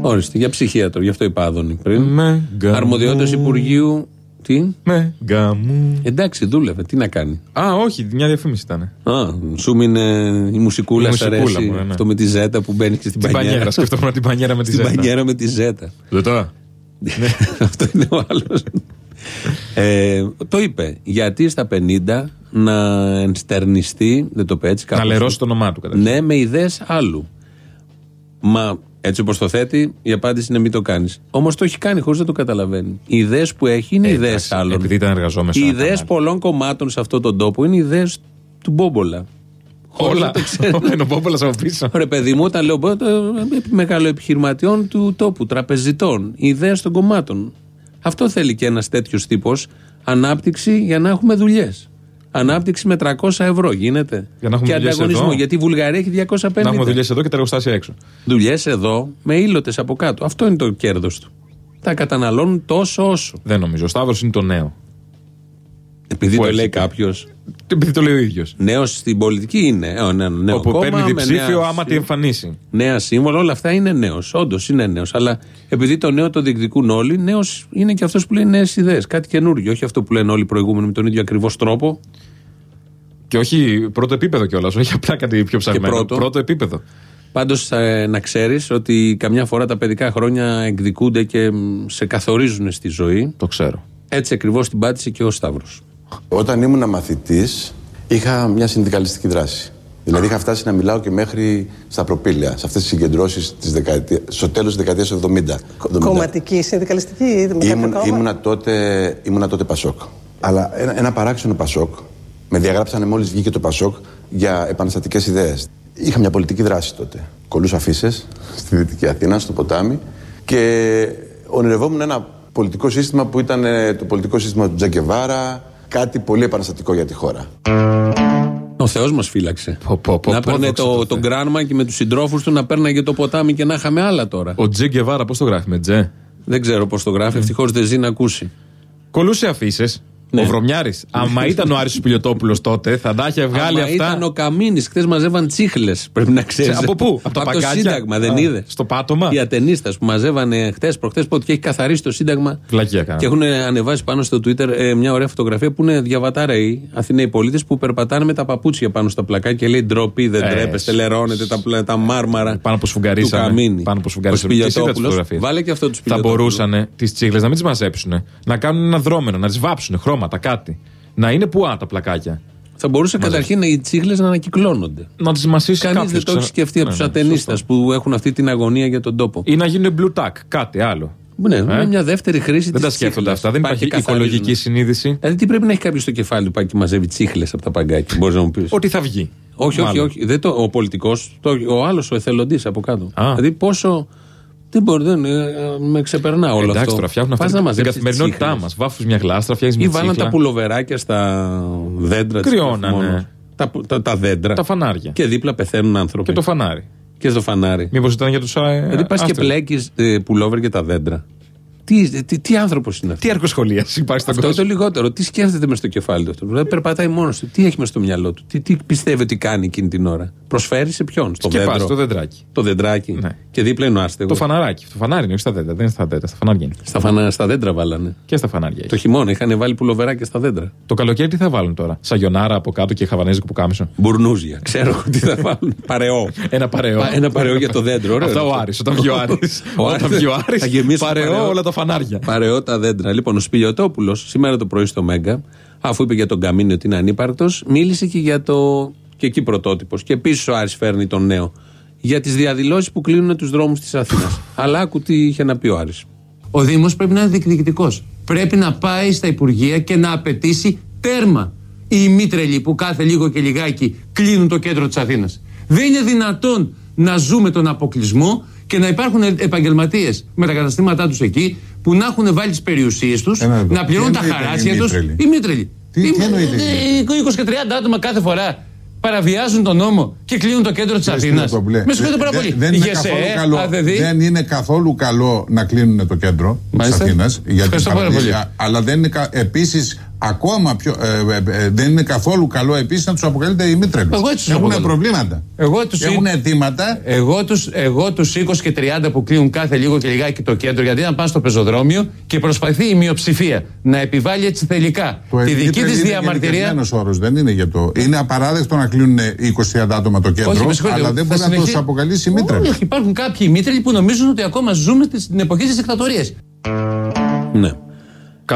Ορίστε, για ψυχίατρο, γι' αυτό είπα Άδωνη πριν. Με γκαμού. Αρμοδιότητα Υπουργείου. Τι; Με γκαμού. Εντάξει, δούλευε. Τι να κάνει. Α, όχι, μια διαφήμιση ήταν. Α, σου μείνε η μουσικούλα, Η σ' μουσικούλα αρέσει. μου, ναι, ναι. Αυτό με τη ζέτα που μπαίνει και στην Την πανιέρα. πανιέρα. Σκεφτόμουν την πανιέρα με τη Στην ζέτα. πανιέρα με τη ζέτα. Ζέτα. Αυτό είναι ο άλλος. ε, το είπε. Γιατί στα 50 να ενστερνιστεί, δεν το είπε έτσι. Να κάπως- λερώσει το όνομά του καταρχήν. Ναι, με ιδέες άλλου. Μα έτσι όπως το θέτει, η απάντηση είναι μην το κάνεις. Όμως το έχει κάνει χωρίς να το καταλαβαίνει. Οι ιδέες που έχει είναι Ε, ιδέες εντάξει, άλλων. Επειδή ήταν εργαζόμενος. Οι ιδέες πολλών κομμάτων σε αυτόν τον τόπο είναι ιδέες του Μπόμπολα. Χωρίς Όλα. να το ξέρει. Είναι ο Μπόμπολας από πίσω. Ρε παιδί μου, όταν λέω μεγάλο επιχειρηματιών του τόπου, τραπεζιτών, ιδέες των κομμάτων. Αυτό θέλει και ένας τέτοιος τύπος. Ανάπτυξη για να έχουμε δουλειές. Ανάπτυξη με 300 ευρώ γίνεται. Για να έχουμε και δουλειές ανταγωνισμό. εδώ. Γιατί η Βουλγαρία έχει 250. Να έχουμε δουλειές εδώ και τα εργοστάσια έξω. Δουλειές εδώ με ήλωτες από κάτω. Αυτό είναι το κέρδος του. Τα καταναλώνουν τόσο όσο. Δεν νομίζω. Ο Σταύρος είναι το νέο. Επειδή Που το λέει έρχεται. κάποιος. Επειδή το λέει ο ίδιος. Νέος στην πολιτική είναι. Ε, ναι, νέο Όπου κόμμα, παίρνει με διψήφιο νέα άμα τη εμφανίσει. Νέα σύμβολο, όλα αυτά είναι νέος. Όντως είναι νέος. Αλλά επειδή το νέο το διεκδικούν όλοι, νέος είναι και αυτός που λέει νέες ιδέες. Κάτι καινούργιο. Όχι αυτό που λένε όλοι οι προηγούμενοι με τον ίδιο ακριβώς τρόπο. Και όχι πρώτο επίπεδο κιόλας. Όχι απλά κάτι πιο ψαγμένο. πρώτο. επίπεδο. Πάντως να ξέρεις ότι καμιά φορά τα παιδικά χρόνια εκδικούνται και μ, σε καθορίζουν στη ζωή. Το ξέρω. Έτσι ακριβώς την πάτησε και ο Σταύρος. Όταν ήμουν μαθητής, είχα μια συνδικαλιστική δράση. Δηλαδή, είχα φτάσει να μιλάω και μέχρι στα προπήλαια, σε αυτές τις συγκεντρώσεις στο τέλος της δεκαετίας του 70. 70. Κομματική, συνδικαλιστική ή με κάποιο Ήμουν, κόμμα; ήμουνα, τότε, ήμουνα τότε Πασόκ. Αλλά ένα, ένα παράξενο Πασόκ. Με διαγράψανε μόλις βγήκε το Πασόκ για επαναστατικές ιδέες. Είχα μια πολιτική δράση τότε. Κολούσα αφήσει στη Δυτική Αθήνα, στο ποτάμι. Και ονειρευόμουν ένα πολιτικό σύστημα που ήταν ε, το πολιτικό σύστημα του Τζακεβάρα. Κάτι πολύ επαναστατικό για τη χώρα. Ο Θεός μας φύλαξε. Πω, πω, πω, να πω, παίρνε δόξα το, τω τον Θεώ. γκράνμα και με τους συντρόφους του να παίρναγε το ποτάμι και να είχαμε άλλα τώρα. Ο Τζε Γκεβάρα, πώς το γράφει με Τζε; Δεν ξέρω πώς το γράφει. Ευτυχώς δεν ζει να ακούσει. Κολούσε αφήσεις. Ναι. Ο Βρωμιάρης. Άμα ήταν ο Άρης Πιλιοτόπουλο τότε, θα τα είχε βγάλει Άμα αυτά. ήταν ο Καμίνης, χθες μαζεύαν τσίχλες. Πρέπει να ξέρεις. Από πού; Από τα το παγκάκια; Σύνταγμα, δεν Α, είδε. στο πάτωμα; Οι ατενίστας που μαζεύανε χθες προχθές πότε και έχει καθαρίσει το Σύνταγμα. Βλακία κάνα. Και έχουν ανεβάσει πάνω στο Twitter ε, μια ωραία φωτογραφία που είναι διαβατάρεοι Αθηναίοι πολίτες που περπατάνε με τα παπούτσια πάνω στα πλακά και λέει ντροπή, δεν Ε, τρέπεστε, λερώνετε τα, πλα- τα μάρμαρα. Πάνω που του σφουγγαρίσανε. Καμίνη. Πάνω που Ο σφουγγαρίσανε. Τις είδα τις Σπηλιοτόπουλος, φωτογραφίες; Βάλε και αυτό του Θα Σπηλιοτόπουλου. μπορούσαν τις τσίγλε να μην τις μαζέψουν. Να κάνουν ένα δρόμενο, να τις βάψουν χρώματα, κάτι. Να είναι πουά τα πλακάκια. Θα μπορούσε καταρχήν οι τσίγλε να ανακυκλώνονται. Να τις μασίσει Κανείς κάποιος. δεν το έχει σκεφτεί από τους ατενίστε που έχουν αυτή την αγωνία για τον τόπο. Ή να γίνουν blue tack, κάτι άλλο. Ναι, Ε; με μια δεύτερη χρήση Δεν της τα σκέφτονται τσίχλας. αυτά. Δεν Πάει υπάρχει και καθαρίζουν. οικολογική συνείδηση. Δηλαδή, τι πρέπει να έχει κάποιος στο κεφάλι που πάει και μαζεύει τσίχλες από τα παγκάκια, μπορείς να μου πεις; Ότι θα βγει. Όχι, όχι, Μάλλον. όχι. Δεν το, ο πολιτικός, ο άλλος ο εθελοντής από κάτω. Α. Δηλαδή, πόσο, Δεν μπορεί, δεν, ε, ε, με ξεπερνά όλο Εντάξει αυτό. τώρα φτιάχνουν Πας αυτή να την μαζέψεις καθημερινότητά τσίχλες. μας. Βάφου μια γλάστρα, φτιάχνεις Ή μια βάλαν τα τσίχλα. πουλοβεράκια στα δέντρα της Κρυώνανε. μόνο. Τα, τα, τα δέντρα. Τα φανάρια. Και δίπλα πεθαίνουν άνθρωποι. Και το φανάρι. Και στο φανάρι. Μήπως ήταν για τους Δηλαδή πας και πλέκεις πουλόβερ και τα δέντρα. Τι, τι, τι άνθρωπος είναι αυτό. Τι αρκοσχολία υπάρχει στον Αυτό κόσμο; το λιγότερο. Τι σκέφτεται μες στο κεφάλι του αυτός; Δηλαδή περπατάει μόνος του. Τι έχει μες στο μυαλό του; Τι, τι πιστεύει ότι κάνει εκείνη την ώρα; Προσφέρει σε ποιον; Στο Σκεπάζει δέντρο; το δεντράκι. Το δεντράκι. Και δίπλα είναι ο άστεγος. Το φαναράκι. Το φανάρι είναι, όχι στα δέντρα. Δεν είναι στα δέντρα. Στα φανάρια είναι. Στα, φανα, στα δέντρα βάλανε. Και στα φανάρια. Το χειμώνα είχαν βάλει πουλοβεράκια στα δέντρα. Το καλοκαίρι τι θα βάλουν τώρα; Σαγιονάρα από κάτω και χαβανέζικο που κάμισο; Μπουρνούζια. Ξέρω εγώ τι θα βάλουν. Παρεό. Ένα παρεό. Πα- ένα παρεό για το δέντρο. Ωραίο Αυτά είναι ο αυτό. Άρης. Όταν βγει ο Άρης. Ο Όταν Άρης βγει ο θα Άρης. γεμίσουν Παρεό όλα τα φανάρια. Παρεό τα δέντρα. Λοιπόν, ο Σπιλιοτόπουλο σήμερα το πρωί στο Μέγκα, αφού είπε για τον Καμίνιο ότι είναι ανύπαρκτος, μίλησε και για το. και εκεί πρωτότυπος. Και επίση ο Άρης φέρνει τον νέο. Για τις διαδηλώσεις που κλείνουν τους δρόμους της Αθήνας. Αλλά άκου τι είχε να πει ο Άρης. Ο Δήμος πρέπει να είναι διεκδικητικός. Πρέπει να πάει στα Υπουργεία και να απαιτήσει τέρμα. Οι ημίτρελοι που κάθε λίγο και λιγάκι κλείνουν το κέντρο της Αθήνας. Δεν είναι δυνατόν να ζούμε τον αποκλεισμό και να υπάρχουν επαγγελματίες με τα καταστήματά τους εκεί που να έχουν βάλει τις περιουσίες τους, να πληρώνουν Τι τα εννοείται χαράτσια τους. ημίτρελοι; Οι μήτρελοι. Τι- τι εννοείται Ε, 20 και 30 άτομα κάθε φορά παραβιάζουν τον νόμο και κλείνουν το κέντρο της Αθήνας. Με συγχωρείτε πάρα Δεν- πολύ. Δεν, Η είναι ΓΕΣΕ, καθόλου καλό, ΑΔΔ, δεν είναι καθόλου καλό να κλείνουν το κέντρο της Μάλιστα. Αθήνας. Ευχαριστώ πάρα πολύ. Αλλά δεν είναι κα, επίσης, ακόμα πιο. ε, ε, ε, δεν είναι καθόλου καλό επίσης να τους αποκαλείτε ημίτρελου. Εγώ έτσι τους Έχουν αποκαλώ. προβλήματα. Εγώ τους Έχουν ή- αιτήματα. Εγώ τους εγώ τους 20 και 30 που κλείνουν κάθε λίγο και λιγάκι το κέντρο, γιατί να πάνε στο πεζοδρόμιο και προσπαθεί η μειοψηφία να επιβάλλει έτσι θελικά Το τη δική ημίτρελ τη είναι διαμαρτυρία. γενικευμένος όρος, δεν είναι για το. Είναι απαράδεκτο να κλείνουν 20-30 άτομα το κέντρο, Όχι, με συγχωρείτε, αλλά δεν θα μπορεί να συνεχί- τους αποκαλεί ημίτρελου. Όχι, υπάρχουν κάποιοι ημίτρελοι που νομίζουν ότι ακόμα ζούμε στην εποχή της δικτατορίας. Ναι.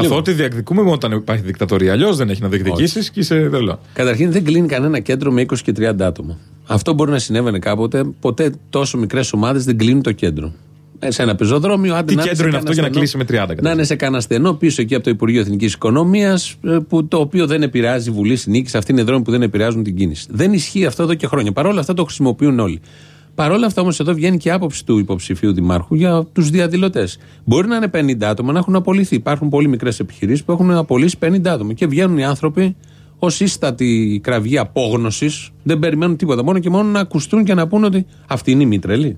Καθότι διεκδικούμε μόνο όταν υπάρχει δικτατορία. Αλλιώς δεν έχει να διεκδικήσεις και είσαι δελό. Καταρχήν δεν κλείνει κανένα κέντρο με 20 και 30 άτομα. Αυτό μπορεί να συνέβαινε κάποτε. Ποτέ τόσο μικρές ομάδες δεν κλείνουν το κέντρο. Ε, σε ένα πεζοδρόμιο, άντε Τι να κέντρο σε είναι αυτό κανένα για να στενό- κλείσει με 30 Να είναι σε κανένα στενό πίσω εκεί από το Υπουργείο Εθνικής Οικονομίας, το οποίο δεν επηρεάζει Βουλή Συνήκης. Αυτοί είναι δρόμοι που δεν επηρεάζουν την κίνηση. Δεν ισχύει αυτό εδώ και χρόνια. Παρ' όλα αυτά το χρησιμοποιούν όλοι. Παρ' όλα αυτά όμως εδώ βγαίνει και η άποψη του υποψηφίου δημάρχου για τους διαδηλωτές. Μπορεί να είναι 50 άτομα να έχουν απολυθεί. Υπάρχουν πολύ μικρές επιχειρήσεις που έχουν απολύσει 50 άτομα. Και βγαίνουν οι άνθρωποι ως ίστατη κραυγή απόγνωσης, δεν περιμένουν τίποτα. Μόνο και μόνο να ακουστούν και να πούνε ότι αυτοί είναι οι μήτρελοι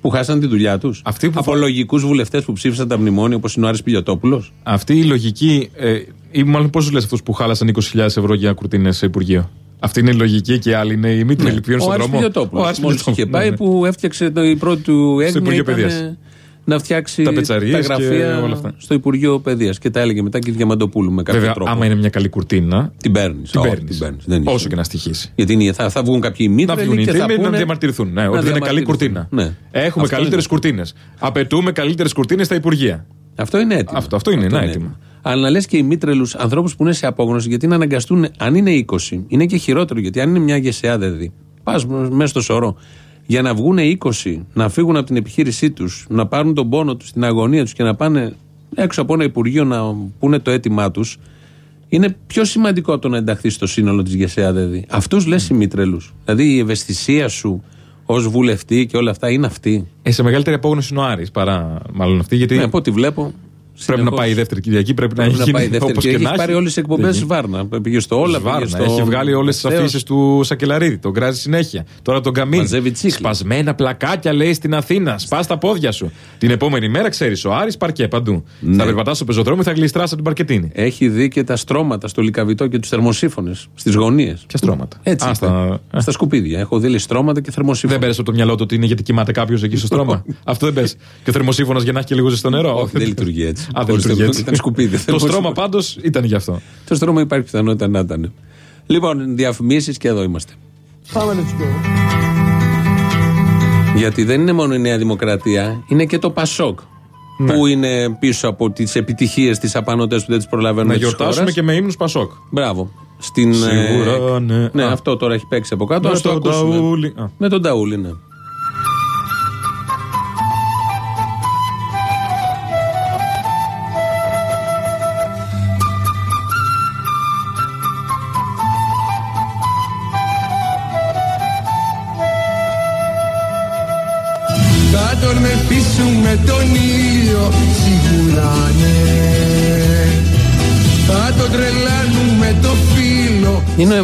που χάσαν τη δουλειά τους. Αυτοί που Από λογικούς βουλευτές που ψήφισαν τα μνημόνια όπως είναι ο Άρης Πιλιοτόπουλος. Αυτή η λογική. Ε, ή μάλλον πώς λες αυτούς που χάλασαν 20.000 ευρώ για κουρτίνες σε Υπουργείο; Αυτή είναι η λογική και οι άλλοι είναι οι μήτροι Ναι. που πηγαίνουν Ο στον Άρης δρόμο. Πιλιοτόπουλος. Άρης Μόλις Πιλιοτόπουλος, είχε πάει ναι, ναι. που έφτιαξε το, η πρώτη του έγνοια Υπουργείο ήταν, Παιδείας. ε, να φτιάξει Τα τα, πετσαρίες και γραφεία όλα αυτά. στο Υπουργείο Παιδείας. Και τα έλεγε μετά και η Διαμαντοπούλου με κάποιο Βέβαια, τρόπο. άμα είναι μια καλή κουρτίνα. Την παίρνεις. Την παίρνεις. Όσο και να στοιχήσει. Γιατί είναι, θα, θα βγουν κάποιοι Να μήτρελοι βγουν οι και θα τίμοι πούνε, να διαμαρτυρηθούν. Ναι, να ότι δεν είναι καλή διαμαρτυρηθούν. κουρτίνα. Ναι. Έχουμε Αυτό καλύτερες είναι. κουρτίνες. Απαιτούμε καλύτερες κουρτίνες στα Υπουργεία. Αυτό είναι έτοιμο. Αυτό, αυτό είναι Αυτό ένα είναι έτοιμο. Αλλά να λες και οι μήτρελους ανθρώπους που είναι σε απόγνωση, γιατί να αναγκαστούν, αν είναι 20, είναι και χειρότερο. Γιατί αν είναι μια γεσεά δηλαδή, πας μέσα στο σωρό, για να βγουν 20, να φύγουν από την επιχείρησή τους, να πάρουν τον πόνο τους, την αγωνία τους και να πάνε έξω από ένα υπουργείο να πούνε το αίτημά τους, είναι πιο σημαντικό από το να ενταχθεί στο σύνολο της γεσεά δηλαδή. Αυτούς λες οι μήτρελους. Δηλαδή η ευαισθησία σου ως βουλευτή και όλα αυτά είναι αυτή. Ε, σε μεγαλύτερη απόγνωση είναι ο Άρης παρά μάλλον αυτή. Γιατί Ναι, από ό,τι βλέπω. Πρέπει να συνεχώς- πάει η δεύτερη Κυριακή, πρέπει, Πρέπει να να έχει πάει γίνει δεύτερη όπως Κυριακή. και να Έχει πάρει έχει. όλες τις εκπομπές Δεν γίνει. Βάρνα. Πήγε στο όλα, Σβάρνα, πήγε στο. Έχει βγάλει όλες τις Θεός. αφήσεις του Σακελαρίδη. Τον κράζει συνέχεια. Τώρα τον Καμίν. Μαζεύει τσίχλα. Σπασμένα πλακάκια λέει στην Αθήνα. Σπάς τα πόδια σου. Την επόμενη μέρα ξέρεις ο Άρης παρκέ παντού. Ναι. Θα περπατάς στο πεζοδρόμιο θα γλιστράς από την παρκετίνη. Έχει δει και τα στρώματα στο λικαβιτό και τους θερμοσύφωνες στις γωνίες. Ποια στρώματα; Έτσι. Α, είπε. στα- στα... σκουπίδια. Έχω δει λέει, στρώματα και θερμοσύφωνες. Δεν πέρασε από το μυαλό του ότι είναι γιατί κοιμάται κάποιος εκεί στο στρώμα. Αυτό δεν πέσει. Και ο θερμοσύφωνας για να έχει και λίγο ζεστό νερό. Όχι, δεν λειτουργεί έτσι. Α, δεν Χωρίς λειτουργεί το- έτσι. ήταν σκουπίδι. Το στρώμα πάντως ήταν γι' αυτό. Το στρώμα υπάρχει πιθανότητα να ήταν. Λοιπόν, διαφημίσεις και εδώ είμαστε. Γιατί δεν είναι μόνο η Νέα Δημοκρατία, είναι και το Πασόκ. Ναι. Που είναι πίσω από τις επιτυχίες, τι απανοτέ που δεν τις προλαβαίνουμε. Να της γιορτάσουμε χώρας. και με ύμνους Πασόκ. Μπράβο. Στην, Σίγουρα, ε, ναι. ναι, Α. αυτό τώρα έχει παίξει από κάτω. Με Ας το τον ακούσουμε. Ταούλη. Α. Με τον Ταούλη, ναι.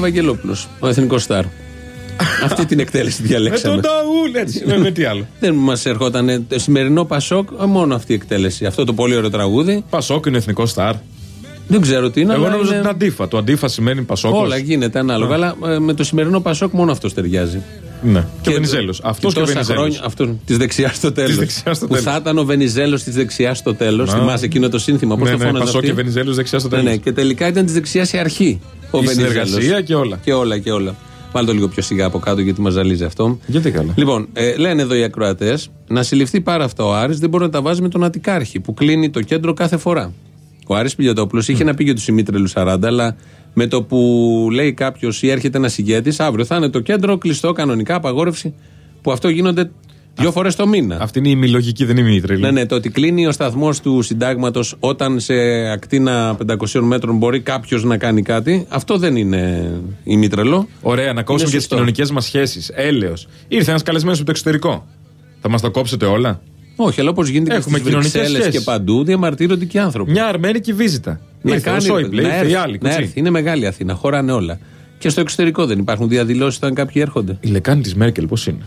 Ευαγγελόπουλος, ο εθνικός στάρ. Αυτή την εκτέλεση Με διαλέξαμε. τον Ταούλ, έτσι. με, με τι άλλο. Δεν μας ερχόταν το σημερινό Πασόκ, ε, μόνο αυτή η εκτέλεση. Αυτό το πολύ ωραίο τραγούδι. Πασόκ είναι εθνικός στάρ. Δεν ξέρω τι είναι. Εγώ αλλά νόμιζα είναι- την αντίφα. Το αντίφα σημαίνει Πασόκ. Όλα γίνεται ανάλογα. Αλλά ε, με το σημερινό Πασόκ μόνο αυτό ταιριάζει. Ναι. Και ο Βενιζέλος. Αυτός και ο τόσα Βενιζέλος. χρόνια- Αυτός της δεξιάς στο τέλος. δεξιάς στο Που τέλος. θα ήταν ο Βενιζέλος της δεξιάς στο τέλος. Να. Θυμάσαι εκείνο το σύνθημα. Πώς Ναι, το ναι, φώναζε. Πασόκ αυτή; και Βενιζέλος δεξιάς στο Ναι, τέλος. ναι, και τελικά ήταν της δεξιάς η αρχή. Ο Η Βενιζέλος. συνεργασία και όλα. Και όλα και όλα. Βάλτε το λίγο πιο σιγά από κάτω γιατί μας ζαλίζει αυτό. Γιατί καλά. Λοιπόν, ε, λένε εδώ οι ακροατές να συλληφθεί πάρα αυτά ο Άρης δεν μπορεί να τα βάζει με τον Αττικάρχη που κλείνει το κέντρο κάθε φορά. Ο Άρης Πιλιοτόπουλο είχε να πει για τους Σιμήτρελου 40, αλλά με το που λέει κάποιος ή έρχεται ένας ηγέτης, αύριο θα είναι το κέντρο κλειστό κανονικά, απαγόρευση. Που αυτό γίνονται δύο φορές το μήνα. Αυτή είναι η μη λογική, δεν είναι η τρελή. Ναι, ναι, το ότι κλείνει ο σταθμός του συντάγματος όταν σε ακτίνα 500 μέτρων μπορεί κάποιος να κάνει κάτι, αυτό δεν είναι ημιτρελό. Ωραία, να κόψουμε Είναι και τις σωστό. κοινωνικές μας σχέσεις. Έλεος. Ήρθε ένας καλεσμένος από το εξωτερικό. Θα μας τα κόψετε όλα; Όχι, αλλά όπως γίνεται Έχουμε και στις κοινωνικές Βρυξέλλες σχέσεις. και παντού, διαμαρτύρονται και οι άνθρωποι. Μια αρμένικη βίζητα. Ήρθε ο Σόιμπλε, να ήρθε έρθει, η άλλη. να κουτσί. έρθει. Είναι μεγάλη Αθήνα, χωράνε όλα. Και στο εξωτερικό δεν υπάρχουν διαδηλώσεις όταν κάποιοι έρχονται. Η λεκάνη της Μέρκελ πώς είναι;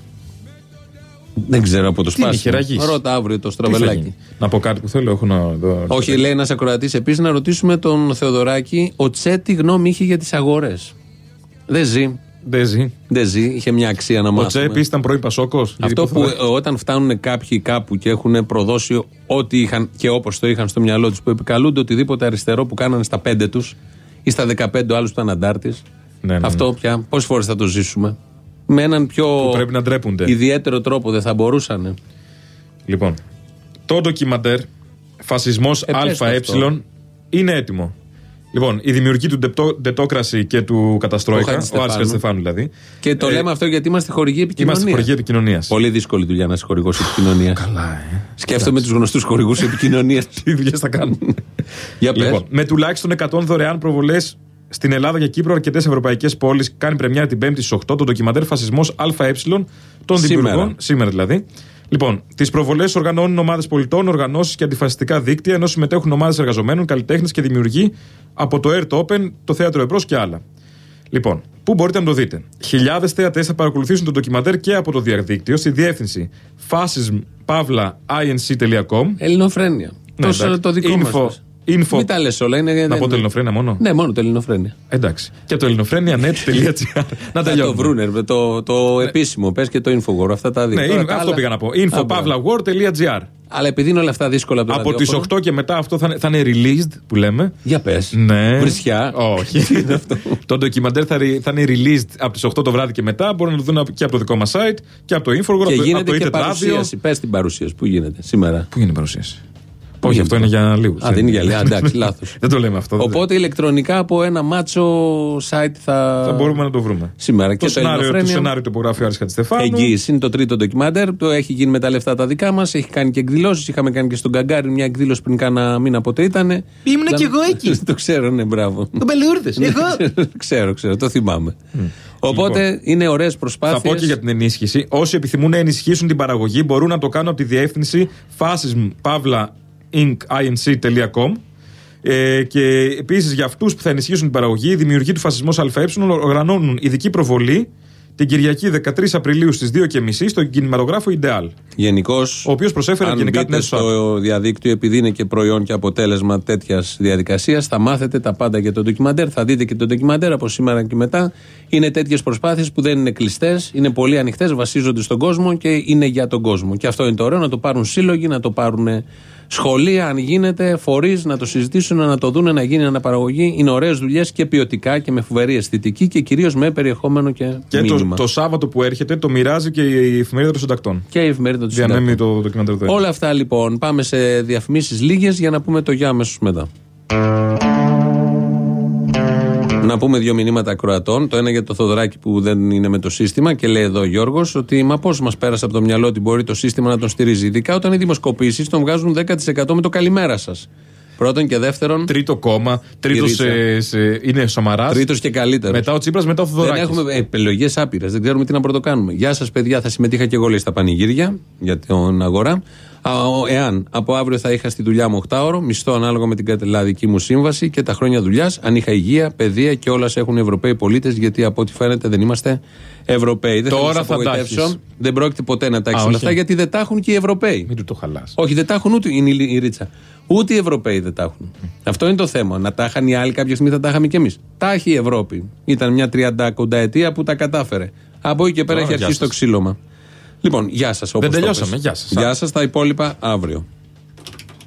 Δεν ξέρω από το Τι είναι, σπάσιμο. χεραγής; Ρώτα αύριο το Τι θα στραβελάκι. γίνει; Να πω κάτι που θέλω, έχω να δω. Όχι, λέει ένας ακροατής επίσης να ρωτήσουμε τον Θεοδωράκη ο Τσε τι γνώμη είχε για τις αγορές; Δεν ζει. Δεν ζει. Δεν ζει. Είχε μια αξία να Ο μάθουμε. Τσε επίσης ήταν πρώην Πασόκος. Αυτό που ε, όταν φτάνουν κάποιοι κάπου και έχουν προδώσει ό,τι είχαν και όπως το είχαν στο μυαλό τους, που επικαλούνται οτιδήποτε αριστερό που κάνανε στα πέντε τους ή στα 15 άλλου που ήταν αντάρτης. Ναι, ναι, Αυτό πια πόσες φορές θα το ζήσουμε; Με έναν πιο Που πρέπει να ντρέπονται. ιδιαίτερο τρόπο δεν θα μπορούσαν. Λοιπόν, το ντοκιμαντέρ Φασισμός Ε, πες το ΑΕ αυτό. είναι έτοιμο. Λοιπόν, η δημιουργή του Ντετόκραση και του Καταστρόικα, ο Άρης Χατζηστεφάνου. Κατστεφάνου δηλαδή. Και το Ε, λέμε αυτό γιατί είμαστε χορηγοί επικοινωνίας. Είμαστε χορηγοί επικοινωνίας. Πολύ δύσκολη δουλειά να είσαι χορηγός επικοινωνίας. Καλά, ε. Σκέφτομαι τους γνωστούς χορηγούς επικοινωνίας. Τι δουλειές θα κάνουν. Για πες. Λοιπόν, με τουλάχιστον 100 δωρεάν προβολές στην Ελλάδα και Κύπρο, αρκετές ευρωπαϊκές πόλεις κάνει πρεμιέρα την 5η στις 8 το ντοκιμαντέρ Φασισμός ΑΕ των Σήμερα. δημιουργών. Σήμερα δηλαδή. Λοιπόν, τις προβολές οργανώνουν ομάδες πολιτών, οργανώσεις και αντιφασιστικά δίκτυα, ενώ συμμετέχουν ομάδες εργαζομένων, καλλιτέχνες και δημιουργοί από το Air Open, το Θέατρο Εμπρός και άλλα. Λοιπόν, πού μπορείτε να το δείτε. Χιλιάδες θεατές θα παρακολουθήσουν το ντοκιμαντέρ και από το διαδίκτυο στη διεύθυνση fascism.inc.com. Ελληνοφρένεια. Ναι, Τόσο εντάξει. το δικό Info- μας. Info- Μην τα λες όλα. Είναι, Να δεν- πω το ελληνοφρένια μόνο; Ναι, μόνο το ελληνοφρένεια. Εντάξει. Και το ελληνοφρένια.net.gr. να Θα το τελειώνουμε. βρούνε. ρε, Το, το επίσημο. Πες και το Infowar. Αυτά τα δύο. Ναι, Τώρα είναι- τα αυτό άλλα- πήγα να πω. Α, μπράβο. infopavlawar.gr. Αλλά επειδή είναι όλα αυτά δύσκολα από το Από τις ραδιόφωνο, 8 και μετά αυτό θα, είναι- θα είναι released που λέμε. Για πες. Ναι. Βρισιά. Όχι. το ντοκιμαντέρ θα, ρι- θα είναι released από τις 8 το βράδυ και μετά. Μπορούν να το δουν και από το δικό μας site και από το Infowar, Και από το, από γίνεται το και Internet Radio. παρουσίαση. Πες την παρουσίαση. Πού γίνεται; Σήμερα. Πού είναι η παρουσίαση; Όχι, αυτό είναι για λίγου. Α, δεν είναι για λίγου. Εντάξει, λάθος. δεν το λέμε αυτό. δεν Οπότε ηλεκτρονικά από ένα μάτσο site θα. Θα μπορούμε να το βρούμε. Σήμερα Το και σενάριο, το Ελληνοφρένεια. σενάριο του υπογράφει ο Άρης Χατζηστεφάνου. Εγγύηση είναι το τρίτο ντοκιμάντερ. Το έχει γίνει με τα λεφτά τα δικά μας. Έχει κάνει και εκδηλώσεις. Είχαμε κάνει και στον Καγκάρι μια εκδήλωση πριν κάνα μήνα πότε ήταν. Ήμουν κι εγώ εκεί. το ξέρω, ναι, μπράβο. Τον Πελεούρδες. Εγώ. ξέρω, ξέρω, το θυμάμαι. Οπότε είναι ωραίες προσπάθειες. Λοιπόν, Θα πω και για την ενίσχυση. Όσοι επιθυμούν να ενισχύσουν την παραγωγή μπορούν να το κάνουν από τη διεύθυνση fascism.inc.com ε, και επίσης για αυτούς που θα ενισχύσουν την παραγωγή, οι δημιουργοί του Φασισμός ΑΕ οργανώνουν ειδική προβολή την Κυριακή 13 Απριλίου στις 2.30 στον κινηματογράφο Ιντεάλ. Γενικώς. Ο οποίος προσέφερε Αν γενικά την μπείτε αίθουσα. του. στο διαδίκτυο, επειδή είναι και προϊόν και αποτέλεσμα τέτοιας διαδικασίας, θα μάθετε τα πάντα για το ντοκιμαντέρ. Θα δείτε και το ντοκιμαντέρ από σήμερα και μετά. Είναι τέτοιες προσπάθειες που δεν είναι κλειστές, είναι πολύ ανοιχτές, βασίζονται στον κόσμο και είναι για τον κόσμο. Και αυτό είναι το ωραίο, να το πάρουν σύλλογοι, να το πάρουν σχολεία, αν γίνεται, φορείς, να το συζητήσουν, να το δουν, να γίνει αναπαραγωγή. Είναι ωραίες δουλειές και ποιοτικά και με φοβερή αισθητική και κυρίως με περιεχόμενο και, Και το, μήνυμα. το Σάββατο που έρχεται το μοιράζει και η εφημερίδα των συντακτών. Και η εφημερίδα του Διανέμει συντάκτων. το ντοκιμαντέρ του. Όλα αυτά λοιπόν. Πάμε σε διαφημίσεις λίγες για να πούμε το γεια αμέσως μετά. Να πούμε δύο μηνύματα ακροατών. Το ένα για το Θοδωράκι που δεν είναι με το σύστημα και λέει εδώ ο Γιώργος ότι μα πώς μας πέρασε από το μυαλό ότι μπορεί το σύστημα να τον στηρίζει. Ειδικά όταν οι δημοσκοπήσεις τον βγάζουν 10% με το καλημέρα σας. Πρώτον και δεύτερον. Τρίτο κόμμα. Τρίτος Κυρίτσα. σε, σε, είναι ο Σαμαράς. Τρίτος και καλύτερος. Μετά ο Τσίπρας, μετά ο Δεν Θοδωράκη. έχουμε επιλογές άπειρες. Δεν ξέρουμε τι να πρωτοκάνουμε. Γεια σας, παιδιά. Θα συμμετείχα και εγώ λέει, στα πανηγύρια για την αγορά. Α, ο- Εάν από αύριο θα είχα στη δουλειά μου 8 ώρο, μισθό ανάλογα με την κατελαδική μου σύμβαση και τα χρόνια δουλειάς, αν είχα υγεία, παιδεία και όλα έχουν Ευρωπαίοι πολίτες, γιατί από ό,τι φαίνεται δεν είμαστε Ευρωπαίοι. Δεν Τώρα θέλω να σας θα τα απογοητεύσω. έχεις. Δεν πρόκειται ποτέ να τα έχεις Α, όλα όχι. αυτά, γιατί δεν τα έχουν και οι Ευρωπαίοι. Μην του το χαλάς. Όχι, δεν τα έχουν ούτε είναι η, η ρίτσα. Ούτε οι Ευρωπαίοι δεν τα έχουν. Αυτό είναι το θέμα. Να τα είχαν οι άλλοι κάποια στιγμή θα τα είχαμε κι εμείς. Τα έχει η Ευρώπη. Ήταν μια 30 κονταετία που τα κατάφερε. Από εκεί και πέρα Τώρα, έχει γεια αρχίσει το σας. ξύλωμα. Λοιπόν, γεια σας. Δεν τελειώσαμε. Γεια σας. Γεια σας. Τα υπόλοιπα αύριο.